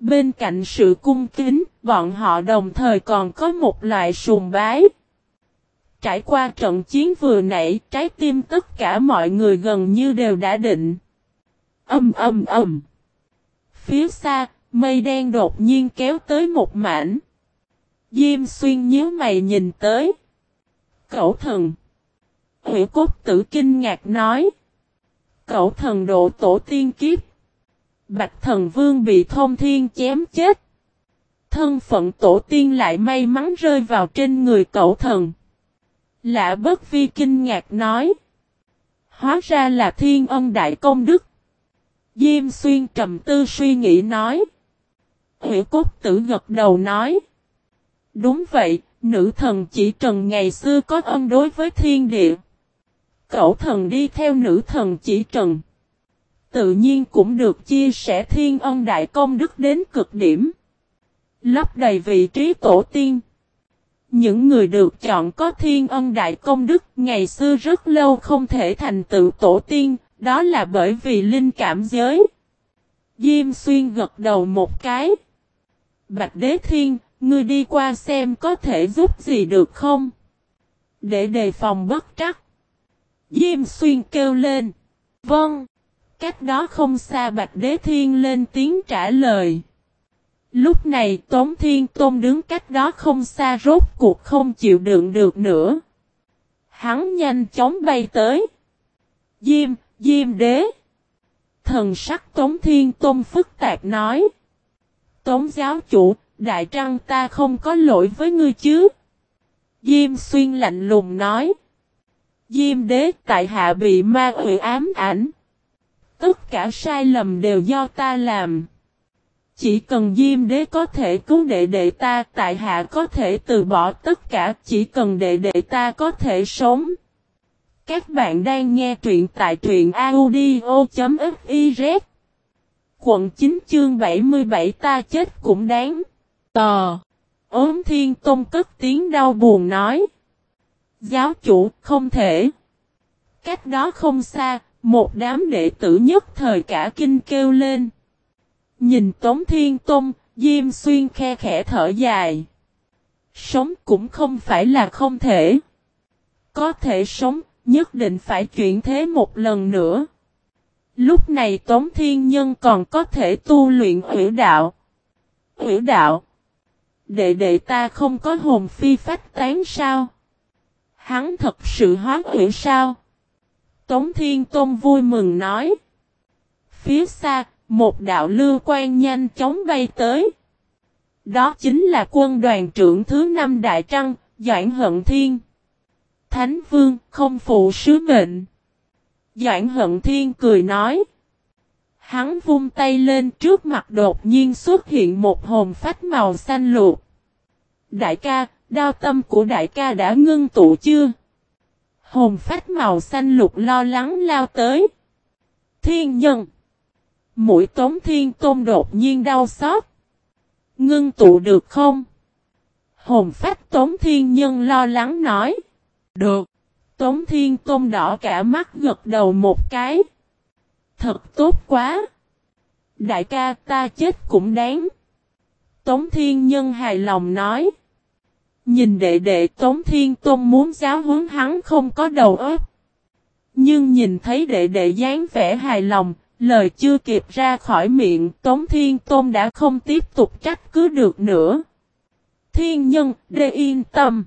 [SPEAKER 1] Bên cạnh sự cung kính, bọn họ đồng thời còn có một loại sùng bái. Trải qua trận chiến vừa nãy, trái tim tất cả mọi người gần như đều đã định. Âm âm âm. Phía xa, mây đen đột nhiên kéo tới một mảnh. Diêm xuyên nhíu mày nhìn tới. Cậu thần. Hữu cốt tử kinh ngạc nói. Cậu thần độ tổ tiên kiếp. Bạch thần vương bị thông thiên chém chết. Thân phận tổ tiên lại may mắn rơi vào trên người cậu thần. Lạ bất vi kinh ngạc nói. Hóa ra là thiên ân đại công đức. Diêm xuyên trầm tư suy nghĩ nói. Hữu cốt tử gật đầu nói. Đúng vậy, nữ thần chỉ trần ngày xưa có ân đối với thiên địa. Cậu thần đi theo nữ thần chỉ trần. Tự nhiên cũng được chia sẻ thiên ân đại công đức đến cực điểm. Lấp đầy vị trí tổ tiên. Những người được chọn có thiên ân đại công đức ngày xưa rất lâu không thể thành tựu tổ tiên, đó là bởi vì linh cảm giới. Diêm xuyên gật đầu một cái. Bạch đế thiên, ngươi đi qua xem có thể giúp gì được không? Để đề phòng bất trắc. Diêm xuyên kêu lên. Vâng. Cách đó không xa Bạch Đế Thiên lên tiếng trả lời. Lúc này Tống Thiên Tôn đứng cách đó không xa rốt cuộc không chịu đựng được nữa. Hắn nhanh chóng bay tới. Diêm, Diêm Đế. Thần sắc Tống Thiên Tôn phức tạp nói. Tống giáo chủ, Đại Trăng ta không có lỗi với ngươi chứ. Diêm Xuyên lạnh lùng nói. Diêm Đế tại hạ bị ma quỷ ám ảnh. Tất cả sai lầm đều do ta làm. Chỉ cần Diêm Đế có thể cứu đệ đệ ta, tại hạ có thể từ bỏ tất cả, chỉ cần đệ đệ ta có thể sống. Các bạn đang nghe truyện tại truyện audio.fiz Quận 9 chương 77 ta chết cũng đáng. Tò. Ốm thiên tôn cất tiếng đau buồn nói. Giáo chủ không thể. Cách đó không xa, một đám đệ tử nhất thời cả kinh kêu lên. Nhìn Tống Thiên Tông, Diêm Xuyên khe khẽ thở dài. Sống cũng không phải là không thể. Có thể sống, nhất định phải chuyển thế một lần nữa. Lúc này Tống Thiên Nhân còn có thể tu luyện hữu đạo. Hữu đạo. Đệ đệ ta không có hồn phi phách tán sao? Hắn thật sự hóa hữu sao? Tống Thiên Tôn vui mừng nói. Phía xa, một đạo lưu quan nhanh chóng bay tới. Đó chính là quân đoàn trưởng thứ năm Đại Trăng, Doãn Hận Thiên. Thánh Vương không phụ sứ mệnh. Doãn Hận Thiên cười nói. Hắn vung tay lên trước mặt đột nhiên xuất hiện một hồn phách màu xanh luộc. Đại ca, đao tâm của đại ca đã ngưng tụ chưa? Hồn phách màu xanh lục lo lắng lao tới. Thiên nhân. Mũi tống thiên tôn đột nhiên đau xót. Ngưng tụ được không? Hồn phách tống thiên nhân lo lắng nói. Được. Tống thiên tôn đỏ cả mắt gật đầu một cái. Thật tốt quá. Đại ca ta chết cũng đáng. Tống thiên nhân hài lòng nói. Nhìn đệ đệ Tống Thiên Tôn muốn giáo huấn hắn không có đầu óc. Nhưng nhìn thấy đệ đệ dáng vẻ hài lòng, lời chưa kịp ra khỏi miệng, Tống Thiên Tôn đã không tiếp tục trách cứ được nữa. Thiên nhân, đệ yên tâm.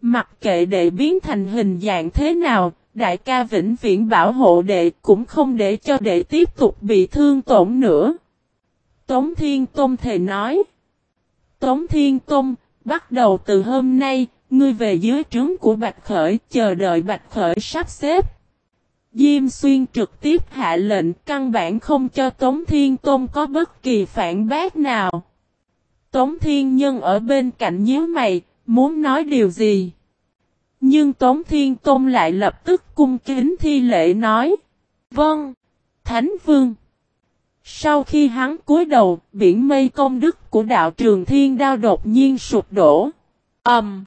[SPEAKER 1] Mặc kệ đệ biến thành hình dạng thế nào, đại ca vĩnh viễn bảo hộ đệ cũng không để cho đệ tiếp tục bị thương tổn nữa. Tống Thiên Tôn thề nói. Tống Thiên Tôn, Bắt đầu từ hôm nay, ngươi về dưới trướng của Bạch Khởi, chờ đợi Bạch Khởi sắp xếp. Diêm xuyên trực tiếp hạ lệnh căn bản không cho Tống Thiên Tôn có bất kỳ phản bác nào. Tống Thiên Nhân ở bên cạnh nhíu mày, muốn nói điều gì? Nhưng Tống Thiên Tôn lại lập tức cung kính thi lễ nói. Vâng, Thánh Vương. Sau khi hắn cúi đầu, biển mây công đức của đạo trường thiên đao đột nhiên sụp đổ. Ầm! Um,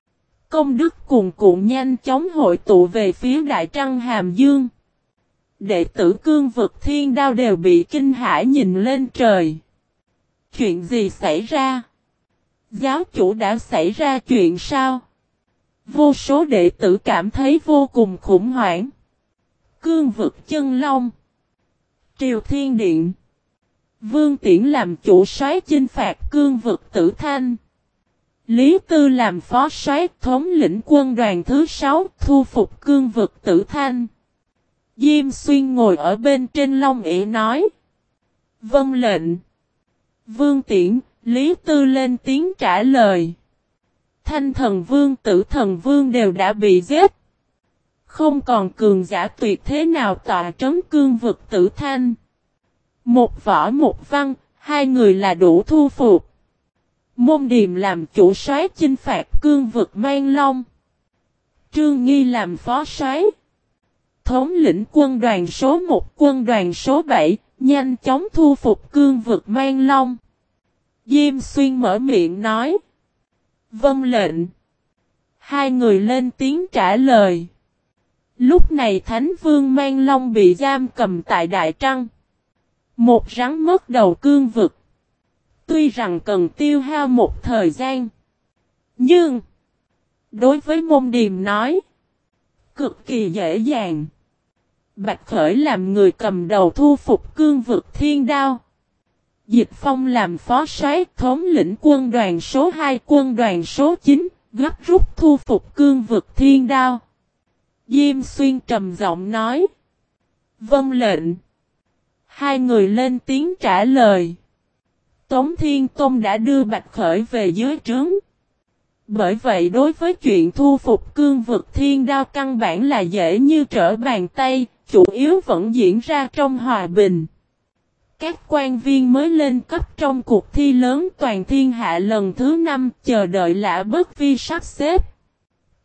[SPEAKER 1] công đức cuồn cuộn nhanh chóng hội tụ về phía đại trăng hàm dương. Đệ tử cương vực thiên đao đều bị kinh hãi nhìn lên trời. Chuyện gì xảy ra? Giáo chủ đã xảy ra chuyện sao? Vô số đệ tử cảm thấy vô cùng khủng hoảng. Cương vực chân long. Triều Thiên Điện. Vương Tiễn làm chủ soái chinh phạt cương vực tử thanh. Lý Tư làm phó soái thống lĩnh quân đoàn thứ sáu thu phục cương vực tử thanh. Diêm Xuyên ngồi ở bên trên long ỉ nói. Vâng lệnh. Vương Tiễn, Lý Tư lên tiếng trả lời. Thanh thần vương tử thần vương đều đã bị giết. Không còn cường giả tuyệt thế nào tọa trấn cương vực tử thanh. Một võ một văn, hai người là đủ thu phục. Môn điềm làm chủ soái chinh phạt cương vực mang long. Trương Nghi làm phó soái. Thống lĩnh quân đoàn số 1 quân đoàn số 7, nhanh chóng thu phục cương vực mang long. Diêm xuyên mở miệng nói. Vâng lệnh. Hai người lên tiếng trả lời. Lúc này Thánh Vương Mang Long bị giam cầm tại Đại Trăng. Một rắn mất đầu cương vực. Tuy rằng cần tiêu hao một thời gian. Nhưng. Đối với môn điềm nói. Cực kỳ dễ dàng. Bạch Khởi làm người cầm đầu thu phục cương vực thiên đao. Dịch Phong làm phó soái thống lĩnh quân đoàn số 2 quân đoàn số 9, gấp rút thu phục cương vực thiên đao. Diêm Xuyên trầm giọng nói. Vâng lệnh. Hai người lên tiếng trả lời. Tống Thiên Tôn đã đưa Bạch Khởi về dưới trướng. Bởi vậy đối với chuyện thu phục cương vực thiên đao căn bản là dễ như trở bàn tay, chủ yếu vẫn diễn ra trong hòa bình. Các quan viên mới lên cấp trong cuộc thi lớn toàn thiên hạ lần thứ năm chờ đợi lạ bất vi sắp xếp.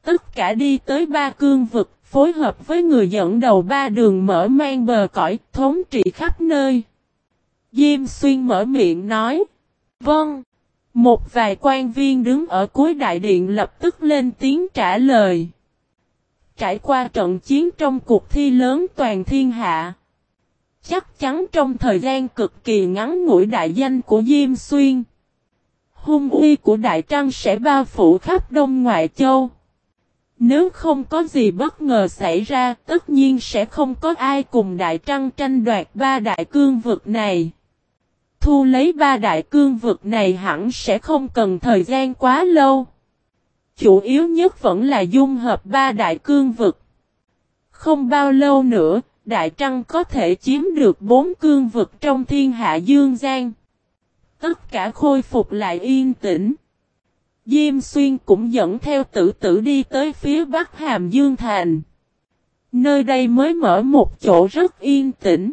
[SPEAKER 1] Tất cả đi tới ba cương vực, phối hợp với người dẫn đầu ba đường mở mang bờ cõi, thống trị khắp nơi. Diêm xuyên mở miệng nói. Vâng. Một vài quan viên đứng ở cuối đại điện lập tức lên tiếng trả lời. Trải qua trận chiến trong cuộc thi lớn toàn thiên hạ. Chắc chắn trong thời gian cực kỳ ngắn ngủi đại danh của Diêm Xuyên. Hung uy của Đại Trăng sẽ bao phủ khắp Đông Ngoại Châu. Nếu không có gì bất ngờ xảy ra, tất nhiên sẽ không có ai cùng Đại Trăng tranh đoạt ba đại cương vực này. Thu lấy ba đại cương vực này hẳn sẽ không cần thời gian quá lâu. Chủ yếu nhất vẫn là dung hợp ba đại cương vực. Không bao lâu nữa, Đại Trăng có thể chiếm được bốn cương vực trong thiên hạ dương gian. Tất cả khôi phục lại yên tĩnh. Diêm Xuyên cũng dẫn theo tử tử đi tới phía bắc Hàm Dương Thành. Nơi đây mới mở một chỗ rất yên tĩnh.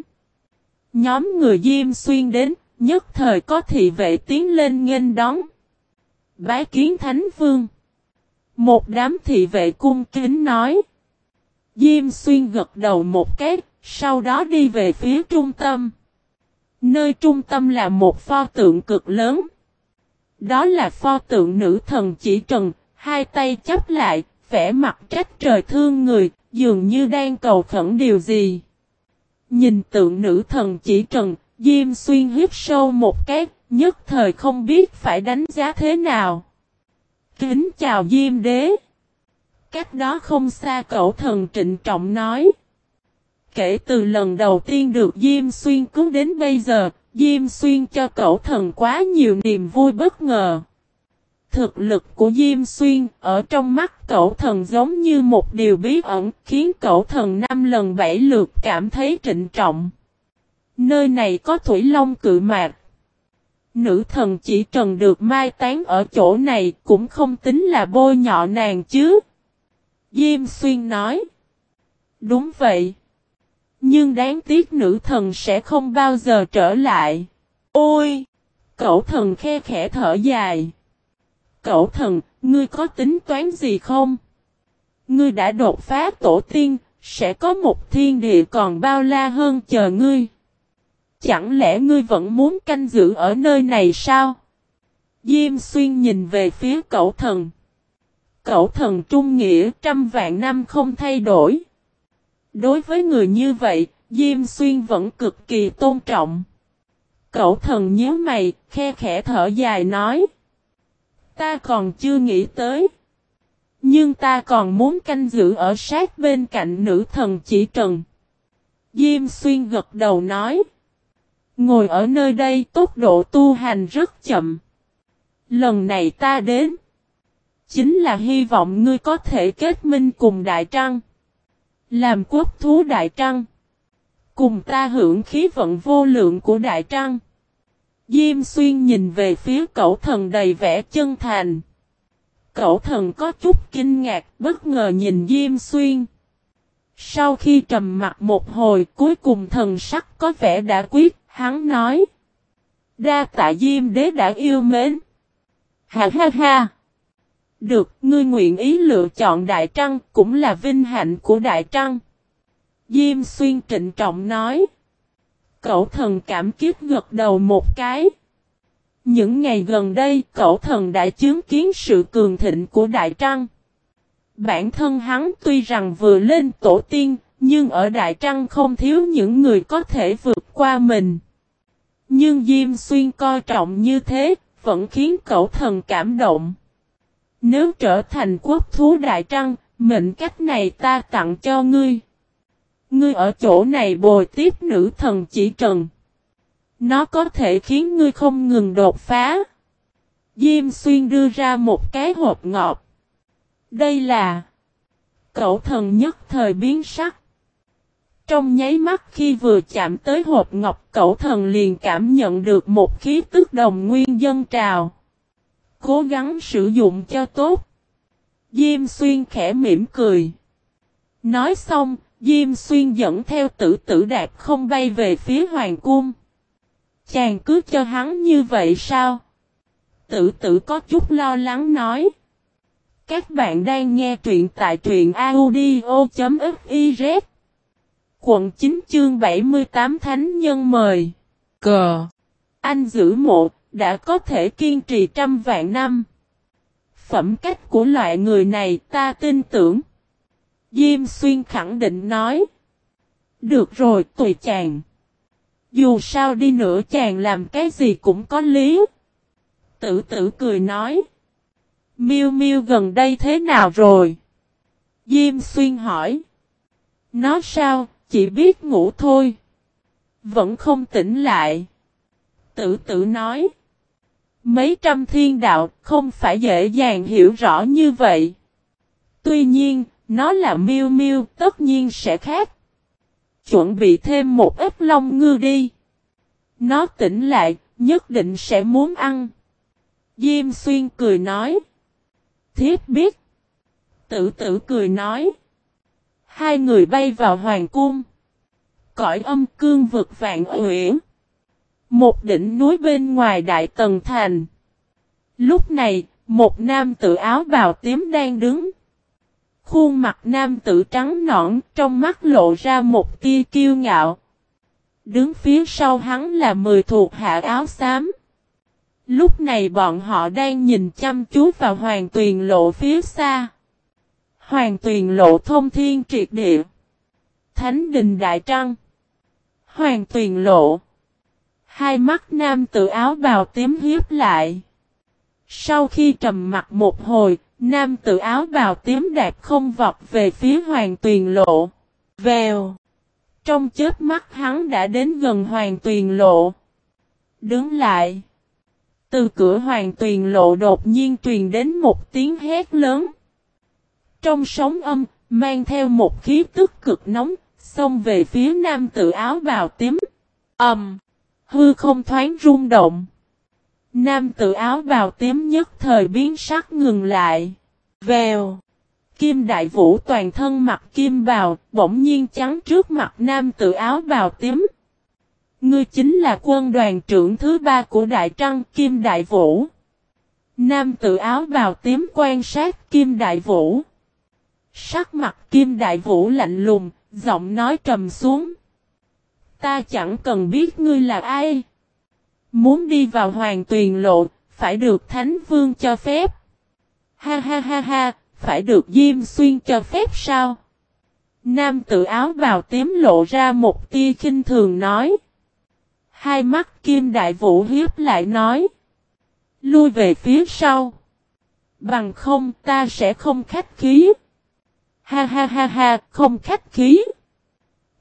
[SPEAKER 1] Nhóm người Diêm Xuyên đến, nhất thời có thị vệ tiến lên nghênh đón. Bái kiến Thánh Vương. Một đám thị vệ cung kính nói. Diêm Xuyên gật đầu một cái, sau đó đi về phía trung tâm. Nơi trung tâm là một pho tượng cực lớn. Đó là pho tượng nữ thần chỉ trần, hai tay chấp lại, vẻ mặt trách trời thương người, dường như đang cầu khẩn điều gì. Nhìn tượng nữ thần chỉ trần, Diêm xuyên hiếp sâu một cái, nhất thời không biết phải đánh giá thế nào. Kính chào Diêm đế. Cách đó không xa cậu thần trịnh trọng nói. Kể từ lần đầu tiên được Diêm Xuyên cứu đến bây giờ, Diêm Xuyên cho cậu thần quá nhiều niềm vui bất ngờ. Thực lực của Diêm Xuyên ở trong mắt cậu thần giống như một điều bí ẩn, khiến cậu thần năm lần bảy lượt cảm thấy trịnh trọng. Nơi này có Thủy Long cự mạc. Nữ thần chỉ trần được mai tán ở chỗ này cũng không tính là bôi nhọ nàng chứ. Diêm Xuyên nói. Đúng vậy. Nhưng đáng tiếc nữ thần sẽ không bao giờ trở lại. Ôi! Cậu thần khe khẽ thở dài. Cậu thần, ngươi có tính toán gì không? Ngươi đã đột phá tổ tiên, sẽ có một thiên địa còn bao la hơn chờ ngươi. Chẳng lẽ ngươi vẫn muốn canh giữ ở nơi này sao? Diêm xuyên nhìn về phía cậu thần. Cậu thần trung nghĩa trăm vạn năm không thay đổi. Đối với người như vậy, Diêm xuyên vẫn cực kỳ tôn trọng. Cậu thần nhớ mày, khe khẽ thở dài nói. Ta còn chưa nghĩ tới. Nhưng ta còn muốn canh giữ ở sát bên cạnh nữ thần chỉ trần. Diêm xuyên gật đầu nói. Ngồi ở nơi đây tốc độ tu hành rất chậm. Lần này ta đến. Chính là hy vọng ngươi có thể kết minh cùng Đại Trăng. Làm quốc thú Đại Trăng. Cùng ta hưởng khí vận vô lượng của Đại Trăng. Diêm xuyên nhìn về phía cậu thần đầy vẻ chân thành. Cậu thần có chút kinh ngạc bất ngờ nhìn Diêm xuyên. Sau khi trầm mặt một hồi cuối cùng thần sắc có vẻ đã quyết, hắn nói. Đa tạ Diêm đế đã yêu mến. Ha ha ha. Được, ngươi nguyện ý lựa chọn Đại Trăng cũng là vinh hạnh của Đại Trăng. Diêm xuyên trịnh trọng nói. Cậu thần cảm kiếp gật đầu một cái. Những ngày gần đây, cậu thần đã chứng kiến sự cường thịnh của Đại Trăng. Bản thân hắn tuy rằng vừa lên tổ tiên, nhưng ở Đại Trăng không thiếu những người có thể vượt qua mình. Nhưng Diêm Xuyên coi trọng như thế, vẫn khiến cậu thần cảm động. Nếu trở thành quốc thú Đại Trăng, mệnh cách này ta tặng cho ngươi. Ngươi ở chỗ này bồi tiếp nữ thần chỉ trần. Nó có thể khiến ngươi không ngừng đột phá. Diêm xuyên đưa ra một cái hộp ngọt. Đây là Cậu thần nhất thời biến sắc. Trong nháy mắt khi vừa chạm tới hộp ngọc cậu thần liền cảm nhận được một khí tức đồng nguyên dân trào. Cố gắng sử dụng cho tốt. Diêm xuyên khẽ mỉm cười. Nói xong, Diêm xuyên dẫn theo tử tử đạp không bay về phía hoàng cung. Chàng cứ cho hắn như vậy sao? Tử tử có chút lo lắng nói. Các bạn đang nghe truyện tại truyện audio.fiz Quận 9 chương 78 Thánh Nhân mời. Cờ. Anh giữ mộ, đã có thể kiên trì trăm vạn năm. Phẩm cách của loại người này ta tin tưởng. Diêm xuyên khẳng định nói. Được rồi tùy chàng. Dù sao đi nữa chàng làm cái gì cũng có lý. Tử tử cười nói. Miu Miu gần đây thế nào rồi? Diêm xuyên hỏi. Nó sao, chỉ biết ngủ thôi. Vẫn không tỉnh lại. Tử tử nói. Mấy trăm thiên đạo không phải dễ dàng hiểu rõ như vậy. Tuy nhiên, nó là miêu miêu tất nhiên sẽ khác. Chuẩn bị thêm một ít lông ngư đi. Nó tỉnh lại, nhất định sẽ muốn ăn. Diêm xuyên cười nói. thiết biết. Tử tử cười nói. Hai người bay vào hoàng cung. Cõi âm cương vực vạn uyển. Một đỉnh núi bên ngoài đại tần thành. Lúc này, một nam tự áo bào tím đang đứng. Khuôn mặt nam tử trắng nõn, trong mắt lộ ra một tia kiêu ngạo. Đứng phía sau hắn là mười thuộc hạ áo xám. Lúc này bọn họ đang nhìn chăm chú vào hoàng tuyền lộ phía xa. Hoàng tuyền lộ thông thiên triệt địa. Thánh đình đại trăng. Hoàng tuyền lộ. Hai mắt nam tự áo bào tím hiếp lại. Sau khi trầm mặt một hồi, nam tự áo bào tím đạp không vọt về phía hoàng tuyền lộ. Vèo. Trong chết mắt hắn đã đến gần hoàng tuyền lộ. Đứng lại. Từ cửa hoàng tuyền lộ đột nhiên truyền đến một tiếng hét lớn. Trong sóng âm, mang theo một khí tức cực nóng, xông về phía nam tự áo bào tím. Ầm! Um, hư không thoáng rung động. Nam tự áo bào tím nhất thời biến sắc ngừng lại. Vèo! Kim đại vũ toàn thân mặc kim bào, bỗng nhiên trắng trước mặt nam tự áo bào tím. Ngươi chính là quân đoàn trưởng thứ ba của Đại Trăng Kim Đại Vũ. Nam tự áo bào tím quan sát Kim Đại Vũ. Sắc mặt Kim Đại Vũ lạnh lùng, giọng nói trầm xuống. Ta chẳng cần biết ngươi là ai. Muốn đi vào hoàng tuyền lộ, phải được Thánh Vương cho phép. Ha ha ha ha, phải được Diêm Xuyên cho phép sao? Nam tự áo bào tím lộ ra một tia khinh thường nói. Hai mắt kim đại vũ hiếp lại nói. Lui về phía sau. Bằng không ta sẽ không khách khí. Ha ha ha ha, không khách khí.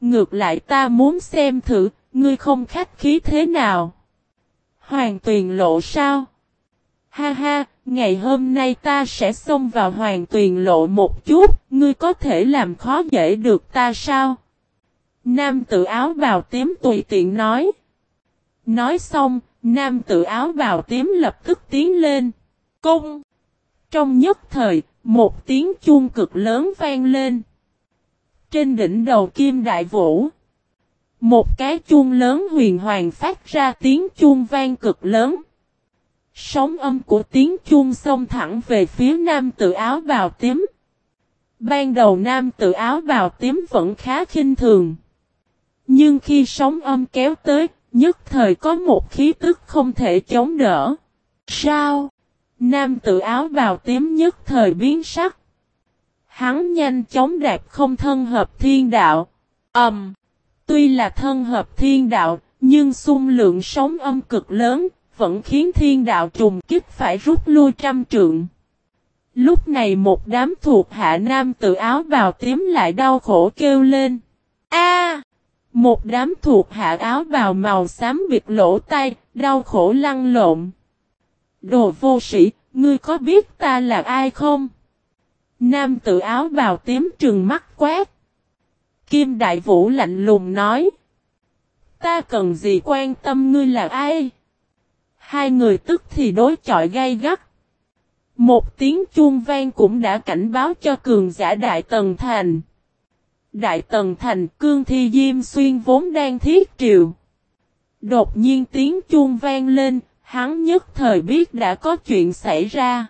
[SPEAKER 1] Ngược lại ta muốn xem thử, ngươi không khách khí thế nào. Hoàng tuyền lộ sao? Ha ha, ngày hôm nay ta sẽ xông vào hoàng tuyền lộ một chút, ngươi có thể làm khó dễ được ta sao? Nam tự áo bào tím tùy tiện nói. Nói xong, nam tự áo bào tím lập tức tiến lên. Cung! Trong nhất thời, một tiếng chuông cực lớn vang lên. Trên đỉnh đầu kim đại vũ. Một cái chuông lớn huyền hoàng phát ra tiếng chuông vang cực lớn. Sóng âm của tiếng chuông xông thẳng về phía nam tự áo bào tím. Ban đầu nam tự áo bào tím vẫn khá khinh thường. Nhưng khi sóng âm kéo tới, nhất thời có một khí tức không thể chống đỡ. Sao? Nam tự áo bào tím nhất thời biến sắc. Hắn nhanh chóng đạp không thân hợp thiên đạo. Ẩm. Um, tuy là thân hợp thiên đạo, nhưng xung lượng sóng âm cực lớn, vẫn khiến thiên đạo trùng kích phải rút lui trăm trượng. Lúc này một đám thuộc hạ nam tự áo bào tím lại đau khổ kêu lên. A! một đám thuộc hạ áo bào màu xám bịt lỗ tay, đau khổ lăn lộn. Đồ vô sĩ, ngươi có biết ta là ai không? Nam tự áo bào tím trừng mắt quát. Kim Đại Vũ lạnh lùng nói. Ta cần gì quan tâm ngươi là ai? Hai người tức thì đối chọi gay gắt. Một tiếng chuông vang cũng đã cảnh báo cho cường giả Đại Tần Thành. Đại Tần Thành cương thi diêm xuyên vốn đang thiết triệu. Đột nhiên tiếng chuông vang lên, hắn nhất thời biết đã có chuyện xảy ra.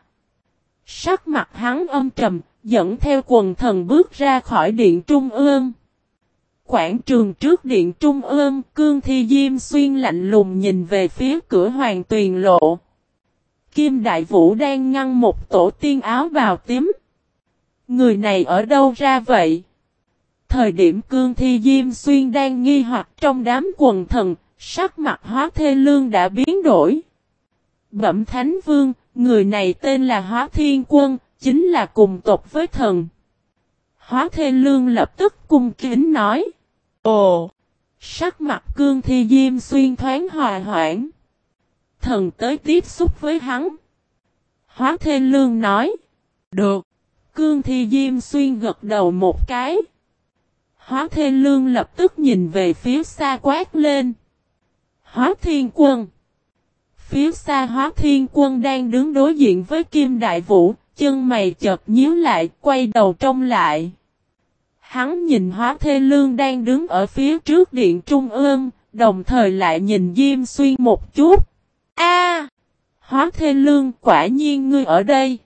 [SPEAKER 1] Sắc mặt hắn âm trầm, dẫn theo quần thần bước ra khỏi điện trung ương. Quảng trường trước điện trung ương, cương thi diêm xuyên lạnh lùng nhìn về phía cửa hoàng tuyền lộ. Kim Đại Vũ đang ngăn một tổ tiên áo bào tím. Người này ở đâu ra vậy? Thời điểm cương thi diêm xuyên đang nghi hoặc trong đám quần thần, sắc mặt hóa thê lương đã biến đổi. Bẩm Thánh Vương, người này tên là Hóa Thiên Quân, chính là cùng tộc với thần. Hóa Thê Lương lập tức cung kính nói. Ồ! Sắc mặt cương thi diêm xuyên thoáng hòa hoãn. Thần tới tiếp xúc với hắn. Hóa Thê Lương nói. Được. Cương thi diêm xuyên gật đầu một cái. Hóa Thê Lương lập tức nhìn về phía xa quát lên. Hóa Thiên Quân. Phía xa hóa thiên quân đang đứng đối diện với Kim Đại Vũ, chân mày chợt nhíu lại, quay đầu trông lại. Hắn nhìn hóa thê lương đang đứng ở phía trước điện trung ương, đồng thời lại nhìn Diêm Xuyên một chút. A, Hóa thê lương quả nhiên ngươi ở đây.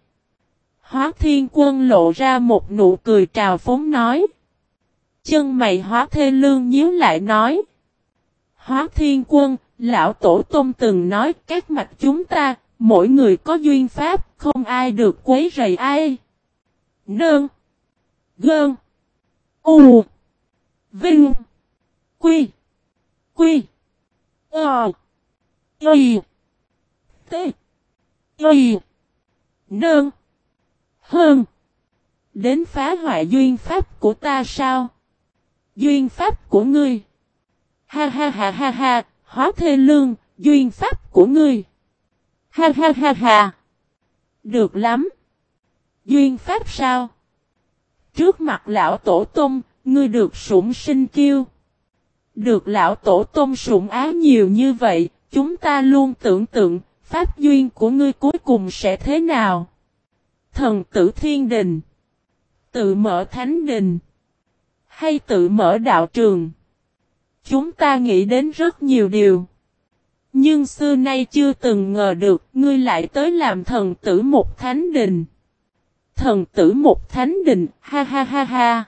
[SPEAKER 1] Hóa thiên quân lộ ra một nụ cười trào phóng nói. Chân mày hóa thê lương nhíu lại nói. Hóa thiên quân, Lão Tổ Tông từng nói các mạch chúng ta, mỗi người có duyên pháp, không ai được quấy rầy ai. Nương. Gơn. U. Vinh. Quy. Quy. Ờ. Y. T. Y. Nương. Hơn. Đến phá hoại duyên pháp của ta sao? Duyên pháp của ngươi. Ha ha ha ha ha, Hóa thê lương, duyên pháp của ngươi. Ha ha ha ha. Được lắm. Duyên pháp sao? Trước mặt lão tổ tông, ngươi được sủng sinh kiêu. Được lão tổ tông sủng á nhiều như vậy, chúng ta luôn tưởng tượng, pháp duyên của ngươi cuối cùng sẽ thế nào? Thần tử thiên đình. Tự mở thánh đình. Hay tự mở đạo trường. Chúng ta nghĩ đến rất nhiều điều. Nhưng xưa nay chưa từng ngờ được ngươi lại tới làm thần tử một thánh đình. Thần tử một thánh đình, ha ha ha ha.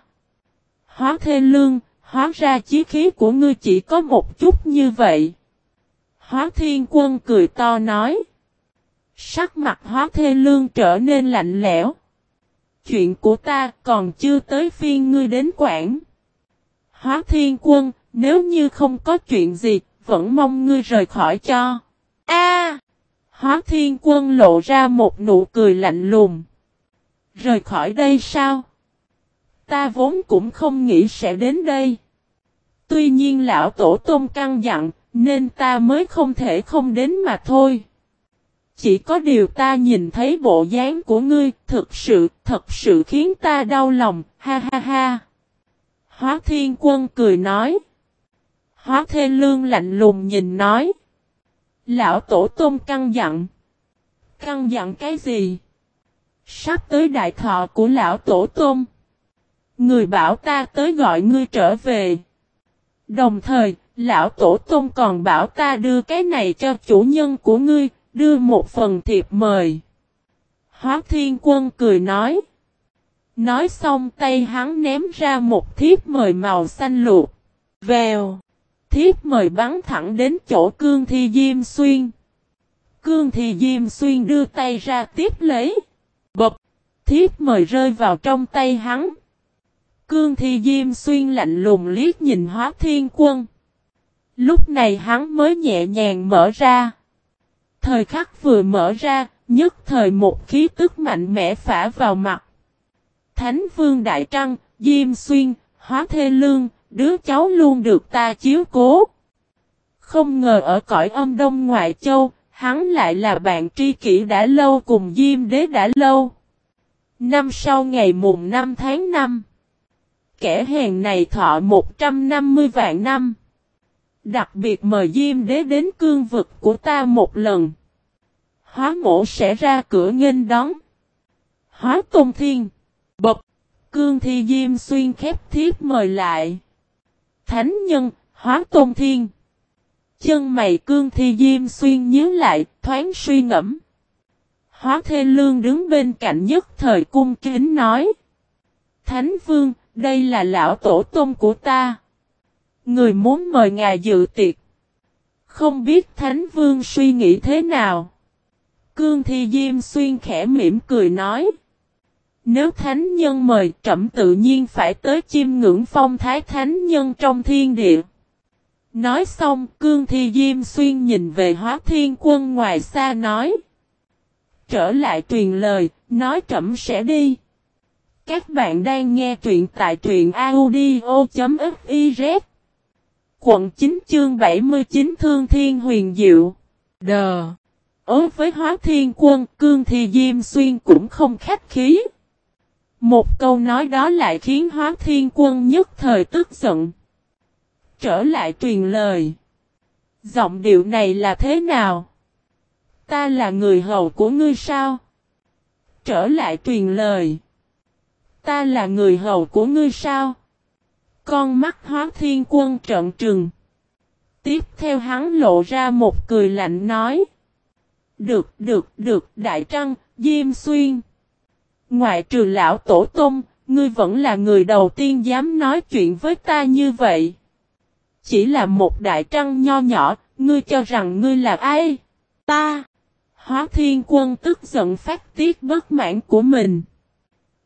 [SPEAKER 1] Hóa thê lương, Hóa ra chí khí của ngươi chỉ có một chút như vậy. Hóa thiên quân cười to nói. Sắc mặt hóa thê lương trở nên lạnh lẽo. Chuyện của ta còn chưa tới phiên ngươi đến quản. Hóa thiên quân, nếu như không có chuyện gì, vẫn mong ngươi rời khỏi cho. A! hóa thiên quân lộ ra một nụ cười lạnh lùng. Rời khỏi đây sao? Ta vốn cũng không nghĩ sẽ đến đây. Tuy nhiên lão tổ tôm căng dặn, nên ta mới không thể không đến mà thôi. Chỉ có điều ta nhìn thấy bộ dáng của ngươi, thực sự, thật sự khiến ta đau lòng, ha ha ha. Hóa thiên quân cười nói. Hóa thê lương lạnh lùng nhìn nói. Lão tổ tôm căng dặn. Căng dặn cái gì? Sắp tới đại thọ của lão tổ tôm. Người bảo ta tới gọi ngươi trở về. Đồng thời, lão tổ tôm còn bảo ta đưa cái này cho chủ nhân của ngươi, đưa một phần thiệp mời. Hóa thiên quân cười nói. Nói xong tay hắn ném ra một thiếp mời màu xanh luộc. Vèo. Thiếp mời bắn thẳng đến chỗ cương thi diêm xuyên. Cương thi diêm xuyên đưa tay ra tiếp lấy. Bập. Thiếp mời rơi vào trong tay hắn. Cương thi diêm xuyên lạnh lùng liếc nhìn hóa thiên quân. Lúc này hắn mới nhẹ nhàng mở ra. Thời khắc vừa mở ra, nhất thời một khí tức mạnh mẽ phả vào mặt. Thánh vương Đại Trăng, Diêm Xuyên, Hóa Thê Lương, đứa cháu luôn được ta chiếu cố. Không ngờ ở cõi âm đông ngoại châu, hắn lại là bạn tri kỷ đã lâu cùng Diêm Đế đã lâu. Năm sau ngày mùng 5 tháng 5, kẻ hèn này thọ 150 vạn năm. Đặc biệt mời Diêm Đế đến cương vực của ta một lần. Hóa mổ sẽ ra cửa nghênh đón. Hóa Tôn Thiên. Bập. Cương Thi Diêm xuyên khép thiếp mời lại. Thánh nhân, Hóa Tôn Thiên. Chân mày Cương Thi Diêm xuyên nhớ lại, thoáng suy ngẫm. Hóa Thê Lương đứng bên cạnh nhất thời cung kính nói. Thánh Vương, đây là lão tổ tôn của ta. Người muốn mời ngài dự tiệc. Không biết Thánh Vương suy nghĩ thế nào. Cương Thi Diêm Xuyên khẽ mỉm cười nói. Nếu Thánh Nhân mời trẫm tự nhiên phải tới chiêm ngưỡng phong thái Thánh Nhân trong thiên địa. Nói xong Cương Thi Diêm Xuyên nhìn về hóa thiên quân ngoài xa nói. Trở lại truyền lời, nói trẫm sẽ đi. Các bạn đang nghe truyện tại truyện audio.fiz Quận 9 chương 79 Thương Thiên Huyền Diệu Đờ Ối với hóa thiên quân cương thi Diêm Xuyên cũng không khách khí một câu nói đó lại khiến hóa thiên quân nhất thời tức giận Trở lại truyền lời Giọng điệu này là thế nào? Ta là người hầu của ngươi sao? Trở lại truyền lời Ta là người hầu của ngươi sao? Con mắt hóa thiên quân trợn trừng. Tiếp theo hắn lộ ra một cười lạnh nói. Được, được, được, Đại Trăng, Diêm Xuyên. Ngoại trừ lão tổ tung, ngươi vẫn là người đầu tiên dám nói chuyện với ta như vậy. Chỉ là một Đại Trăng nho nhỏ, ngươi cho rằng ngươi là ai? Ta! Hóa thiên quân tức giận phát tiết bất mãn của mình.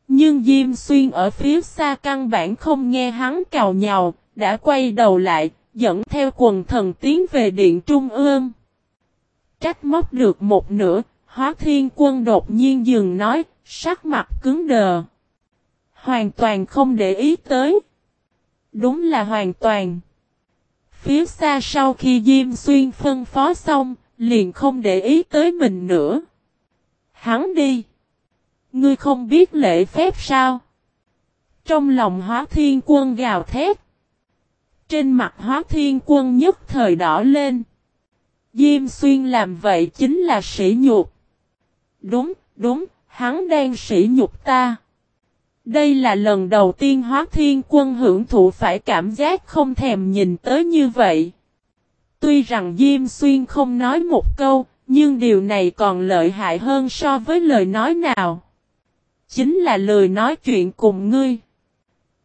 [SPEAKER 1] Nhưng Diêm Xuyên ở phía xa căn bản không nghe hắn cào nhào, đã quay đầu lại, dẫn theo quần thần tiến về điện trung ương. Trách móc được một nửa, hóa thiên quân đột nhiên dừng nói, sắc mặt cứng đờ. Hoàn toàn không để ý tới. Đúng là hoàn toàn. Phía xa sau khi Diêm Xuyên phân phó xong, liền không để ý tới mình nữa. Hắn đi. Ngươi không biết lễ phép sao? Trong lòng hóa thiên quân gào thét. Trên mặt hóa thiên quân nhất thời đỏ lên. Diêm xuyên làm vậy chính là sỉ nhục. Đúng, đúng, hắn đang sỉ nhục ta. Đây là lần đầu tiên hóa thiên quân hưởng thụ phải cảm giác không thèm nhìn tới như vậy. Tuy rằng Diêm Xuyên không nói một câu, nhưng điều này còn lợi hại hơn so với lời nói nào. Chính là lời nói chuyện cùng ngươi.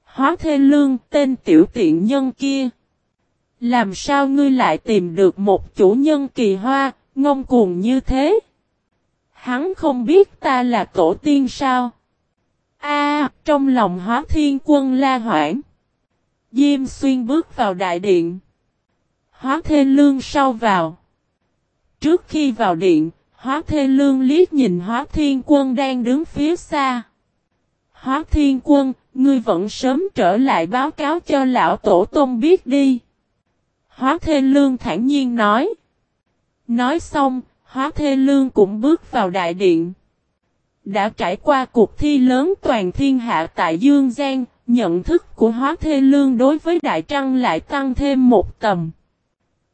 [SPEAKER 1] Hóa thê lương tên tiểu tiện nhân kia. Làm sao ngươi lại tìm được một chủ nhân kỳ hoa, ngông cuồng như thế? Hắn không biết ta là tổ tiên sao? A, trong lòng hóa thiên quân la hoảng. Diêm xuyên bước vào đại điện. Hóa thê lương sau vào. Trước khi vào điện, hóa thê lương liếc nhìn hóa thiên quân đang đứng phía xa. Hóa thiên quân, ngươi vẫn sớm trở lại báo cáo cho lão tổ tông biết đi. Hóa thê lương thản nhiên nói. Nói xong, hóa thê lương cũng bước vào đại điện. Đã trải qua cuộc thi lớn toàn thiên hạ tại Dương Giang, nhận thức của hóa thê lương đối với Đại Trăng lại tăng thêm một tầm.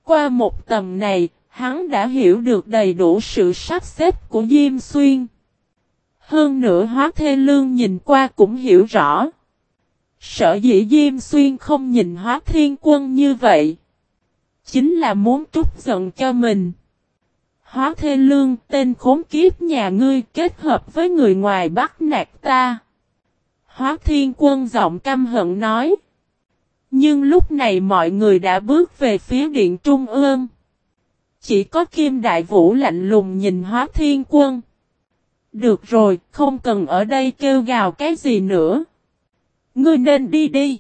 [SPEAKER 1] Qua một tầm này, hắn đã hiểu được đầy đủ sự sắp xếp của Diêm Xuyên. Hơn nữa hóa thê lương nhìn qua cũng hiểu rõ. Sở dĩ Diêm Xuyên không nhìn hóa thiên quân như vậy. Chính là muốn trút giận cho mình. Hóa thê lương tên khốn kiếp nhà ngươi kết hợp với người ngoài bắt nạt ta. Hóa thiên quân giọng căm hận nói. Nhưng lúc này mọi người đã bước về phía điện trung ương. Chỉ có Kim Đại Vũ lạnh lùng nhìn hóa thiên quân. Được rồi, không cần ở đây kêu gào cái gì nữa. Ngươi nên đi đi.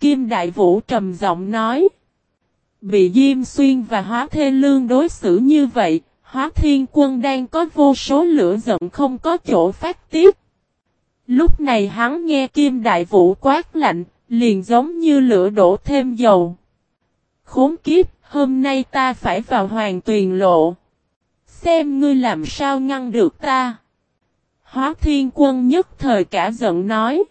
[SPEAKER 1] Kim Đại Vũ trầm giọng nói. Bị Diêm Xuyên và Hóa Thê Lương đối xử như vậy, Hóa Thiên Quân đang có vô số lửa giận không có chỗ phát tiết. Lúc này hắn nghe Kim Đại Vũ quát lạnh, liền giống như lửa đổ thêm dầu. Khốn kiếp, hôm nay ta phải vào hoàng tuyền lộ. Xem ngươi làm sao ngăn được ta. Hóa thiên quân nhất thời cả giận nói.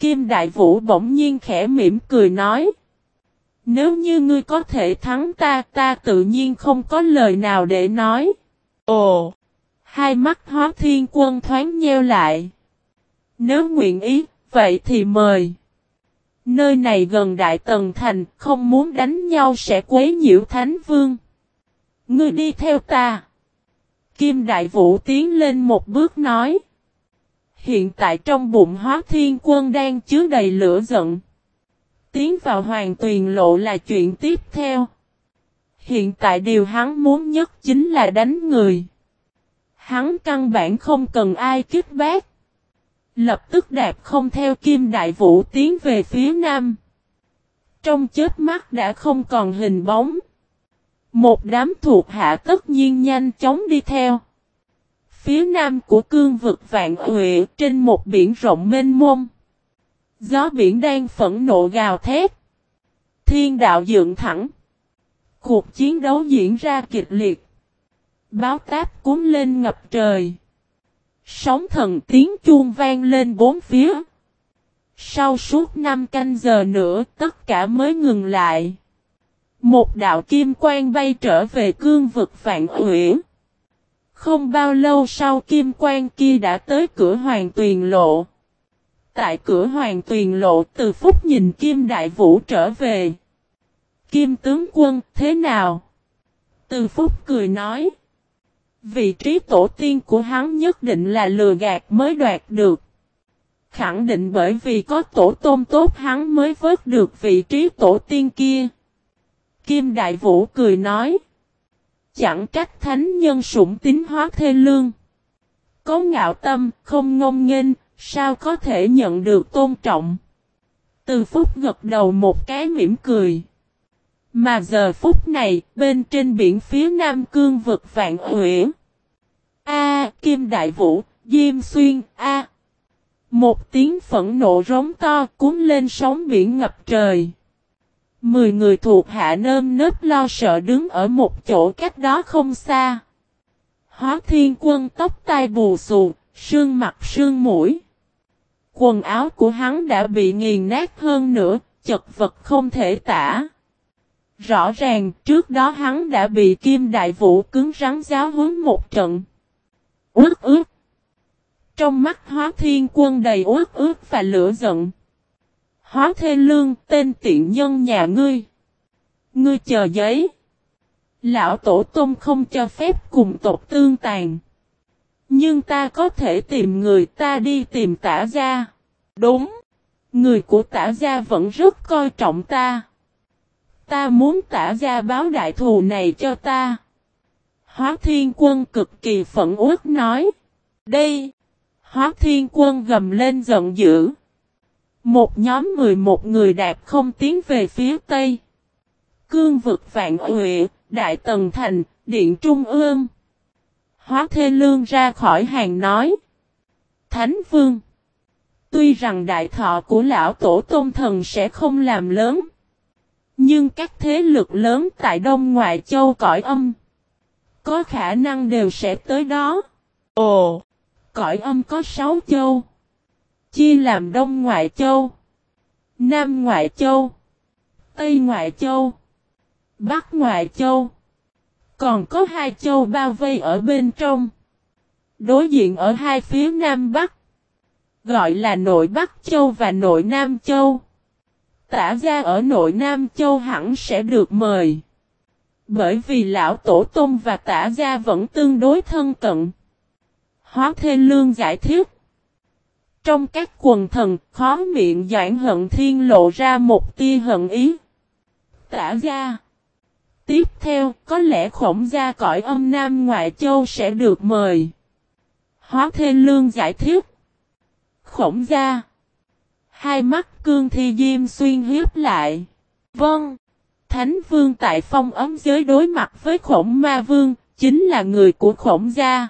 [SPEAKER 1] Kim Đại Vũ bỗng nhiên khẽ mỉm cười nói. Nếu như ngươi có thể thắng ta, ta tự nhiên không có lời nào để nói. Ồ! Hai mắt hóa thiên quân thoáng nheo lại. Nếu nguyện ý, vậy thì mời. Nơi này gần Đại Tần Thành, không muốn đánh nhau sẽ quấy nhiễu Thánh Vương. Ngươi đi theo ta. Kim Đại Vũ tiến lên một bước nói. Hiện tại trong bụng hóa thiên quân đang chứa đầy lửa giận. Tiến vào hoàng tuyền lộ là chuyện tiếp theo. Hiện tại điều hắn muốn nhất chính là đánh người. Hắn căn bản không cần ai kích bác. Lập tức đạp không theo kim đại vũ tiến về phía nam. Trong chết mắt đã không còn hình bóng. Một đám thuộc hạ tất nhiên nhanh chóng đi theo. Phía nam của cương vực vạn huệ trên một biển rộng mênh mông. Gió biển đang phẫn nộ gào thét. Thiên đạo dựng thẳng. Cuộc chiến đấu diễn ra kịch liệt. Báo táp cuốn lên ngập trời. Sóng thần tiếng chuông vang lên bốn phía. Sau suốt năm canh giờ nữa, tất cả mới ngừng lại. Một đạo kim quang bay trở về cương vực vạn uyển. Không bao lâu sau, kim quang kia đã tới cửa hoàng tuyền lộ. Tại cửa hoàng tuyền lộ từ phút nhìn kim đại vũ trở về. Kim tướng quân thế nào? Từ phút cười nói. Vị trí tổ tiên của hắn nhất định là lừa gạt mới đoạt được. Khẳng định bởi vì có tổ tôm tốt hắn mới vớt được vị trí tổ tiên kia. Kim Đại Vũ cười nói. Chẳng trách thánh nhân sủng tính hóa thê lương. Có ngạo tâm, không ngông nghênh, sao có thể nhận được tôn trọng. Từ phút gật đầu một cái mỉm cười. Mà giờ phút này, bên trên biển phía nam cương vực vạn huyển. A, Kim Đại Vũ, Diêm Xuyên, A. Một tiếng phẫn nộ rống to cuốn lên sóng biển ngập trời. Mười người thuộc hạ nơm nớp lo sợ đứng ở một chỗ cách đó không xa. Hóa thiên quân tóc tai bù xù, sương mặt sương mũi. Quần áo của hắn đã bị nghiền nát hơn nữa, chật vật không thể tả. Rõ ràng trước đó hắn đã bị Kim Đại Vũ cứng rắn giáo huấn một trận. Ước ước. Trong mắt hóa thiên quân đầy ước ước và lửa giận. Hóa thê lương tên tiện nhân nhà ngươi. Ngươi chờ giấy. Lão tổ tôm không cho phép cùng tộc tương tàn. Nhưng ta có thể tìm người ta đi tìm tả gia Đúng. Người của tả gia vẫn rất coi trọng ta. Ta muốn tả gia báo đại thù này cho ta. Hóa thiên quân cực kỳ phẫn uất nói. Đây. Hóa thiên quân gầm lên giận dữ. Một nhóm 11 người đạp không tiến về phía tây. Cương vực vạn huệ, đại tần thành, điện trung ương. Hóa thê lương ra khỏi hàng nói. Thánh vương. Tuy rằng đại thọ của lão tổ tôn thần sẽ không làm lớn. Nhưng các thế lực lớn tại Đông Ngoại Châu cõi âm. Có khả năng đều sẽ tới đó. Ồ! Cõi âm có sáu châu. Chia làm Đông Ngoại Châu. Nam Ngoại Châu. Tây Ngoại Châu. Bắc Ngoại Châu. Còn có hai châu bao vây ở bên trong. Đối diện ở hai phía Nam Bắc. Gọi là nội Bắc Châu và nội Nam Châu. Tả ra ở nội Nam Châu hẳn sẽ được mời. Bởi vì lão tổ tông và tả gia vẫn tương đối thân cận. Hóa Thê Lương giải thích. Trong các quần thần, khó miệng Doãn Hận Thiên lộ ra một tia hận ý. Tả gia. Tiếp theo, có lẽ khổng gia cõi âm Nam Ngoại Châu sẽ được mời. Hóa Thê Lương giải thích. Khổng gia. Hai mắt cương thi diêm xuyên hiếp lại. Vâng. Thánh vương tại phong ấm giới đối mặt với khổng ma vương, chính là người của khổng gia.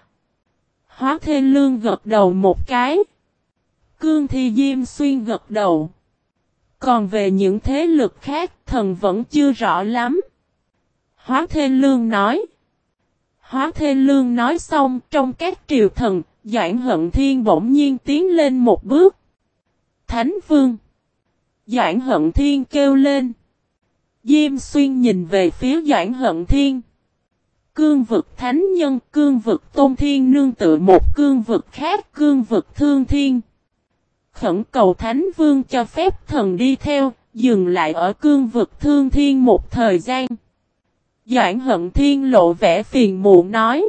[SPEAKER 1] Hóa Thê Lương gật đầu một cái. Cương Thi Diêm Xuyên gật đầu. Còn về những thế lực khác thần vẫn chưa rõ lắm. Hóa Thê Lương nói. Hóa Thê Lương nói xong trong các triều thần, Doãn Hận Thiên bỗng nhiên tiến lên một bước. Thánh Vương. Doãn Hận Thiên kêu lên. Diêm Xuyên nhìn về phía Doãn Hận Thiên. Cương vực thánh nhân, cương vực tôn thiên nương tự một cương vực khác, cương vực thương thiên. Khẩn cầu thánh vương cho phép thần đi theo, dừng lại ở cương vực thương thiên một thời gian. Doãn hận thiên lộ vẻ phiền muộn nói.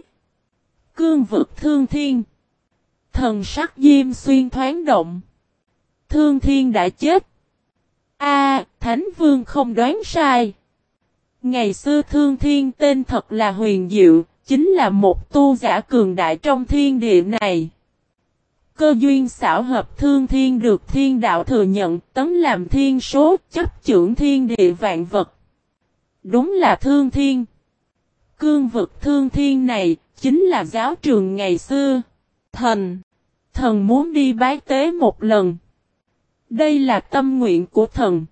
[SPEAKER 1] Cương vực thương thiên. Thần sắc diêm xuyên thoáng động. Thương thiên đã chết. A, Thánh Vương không đoán sai. Ngày xưa Thương Thiên tên thật là Huyền Diệu, chính là một tu giả cường đại trong thiên địa này. Cơ duyên xảo hợp Thương Thiên được thiên đạo thừa nhận, tấn làm thiên số, chấp trưởng thiên địa vạn vật. Đúng là Thương Thiên. Cương vực Thương Thiên này, chính là giáo trường ngày xưa. Thần, thần muốn đi bái tế một lần. Đây là tâm nguyện của thần.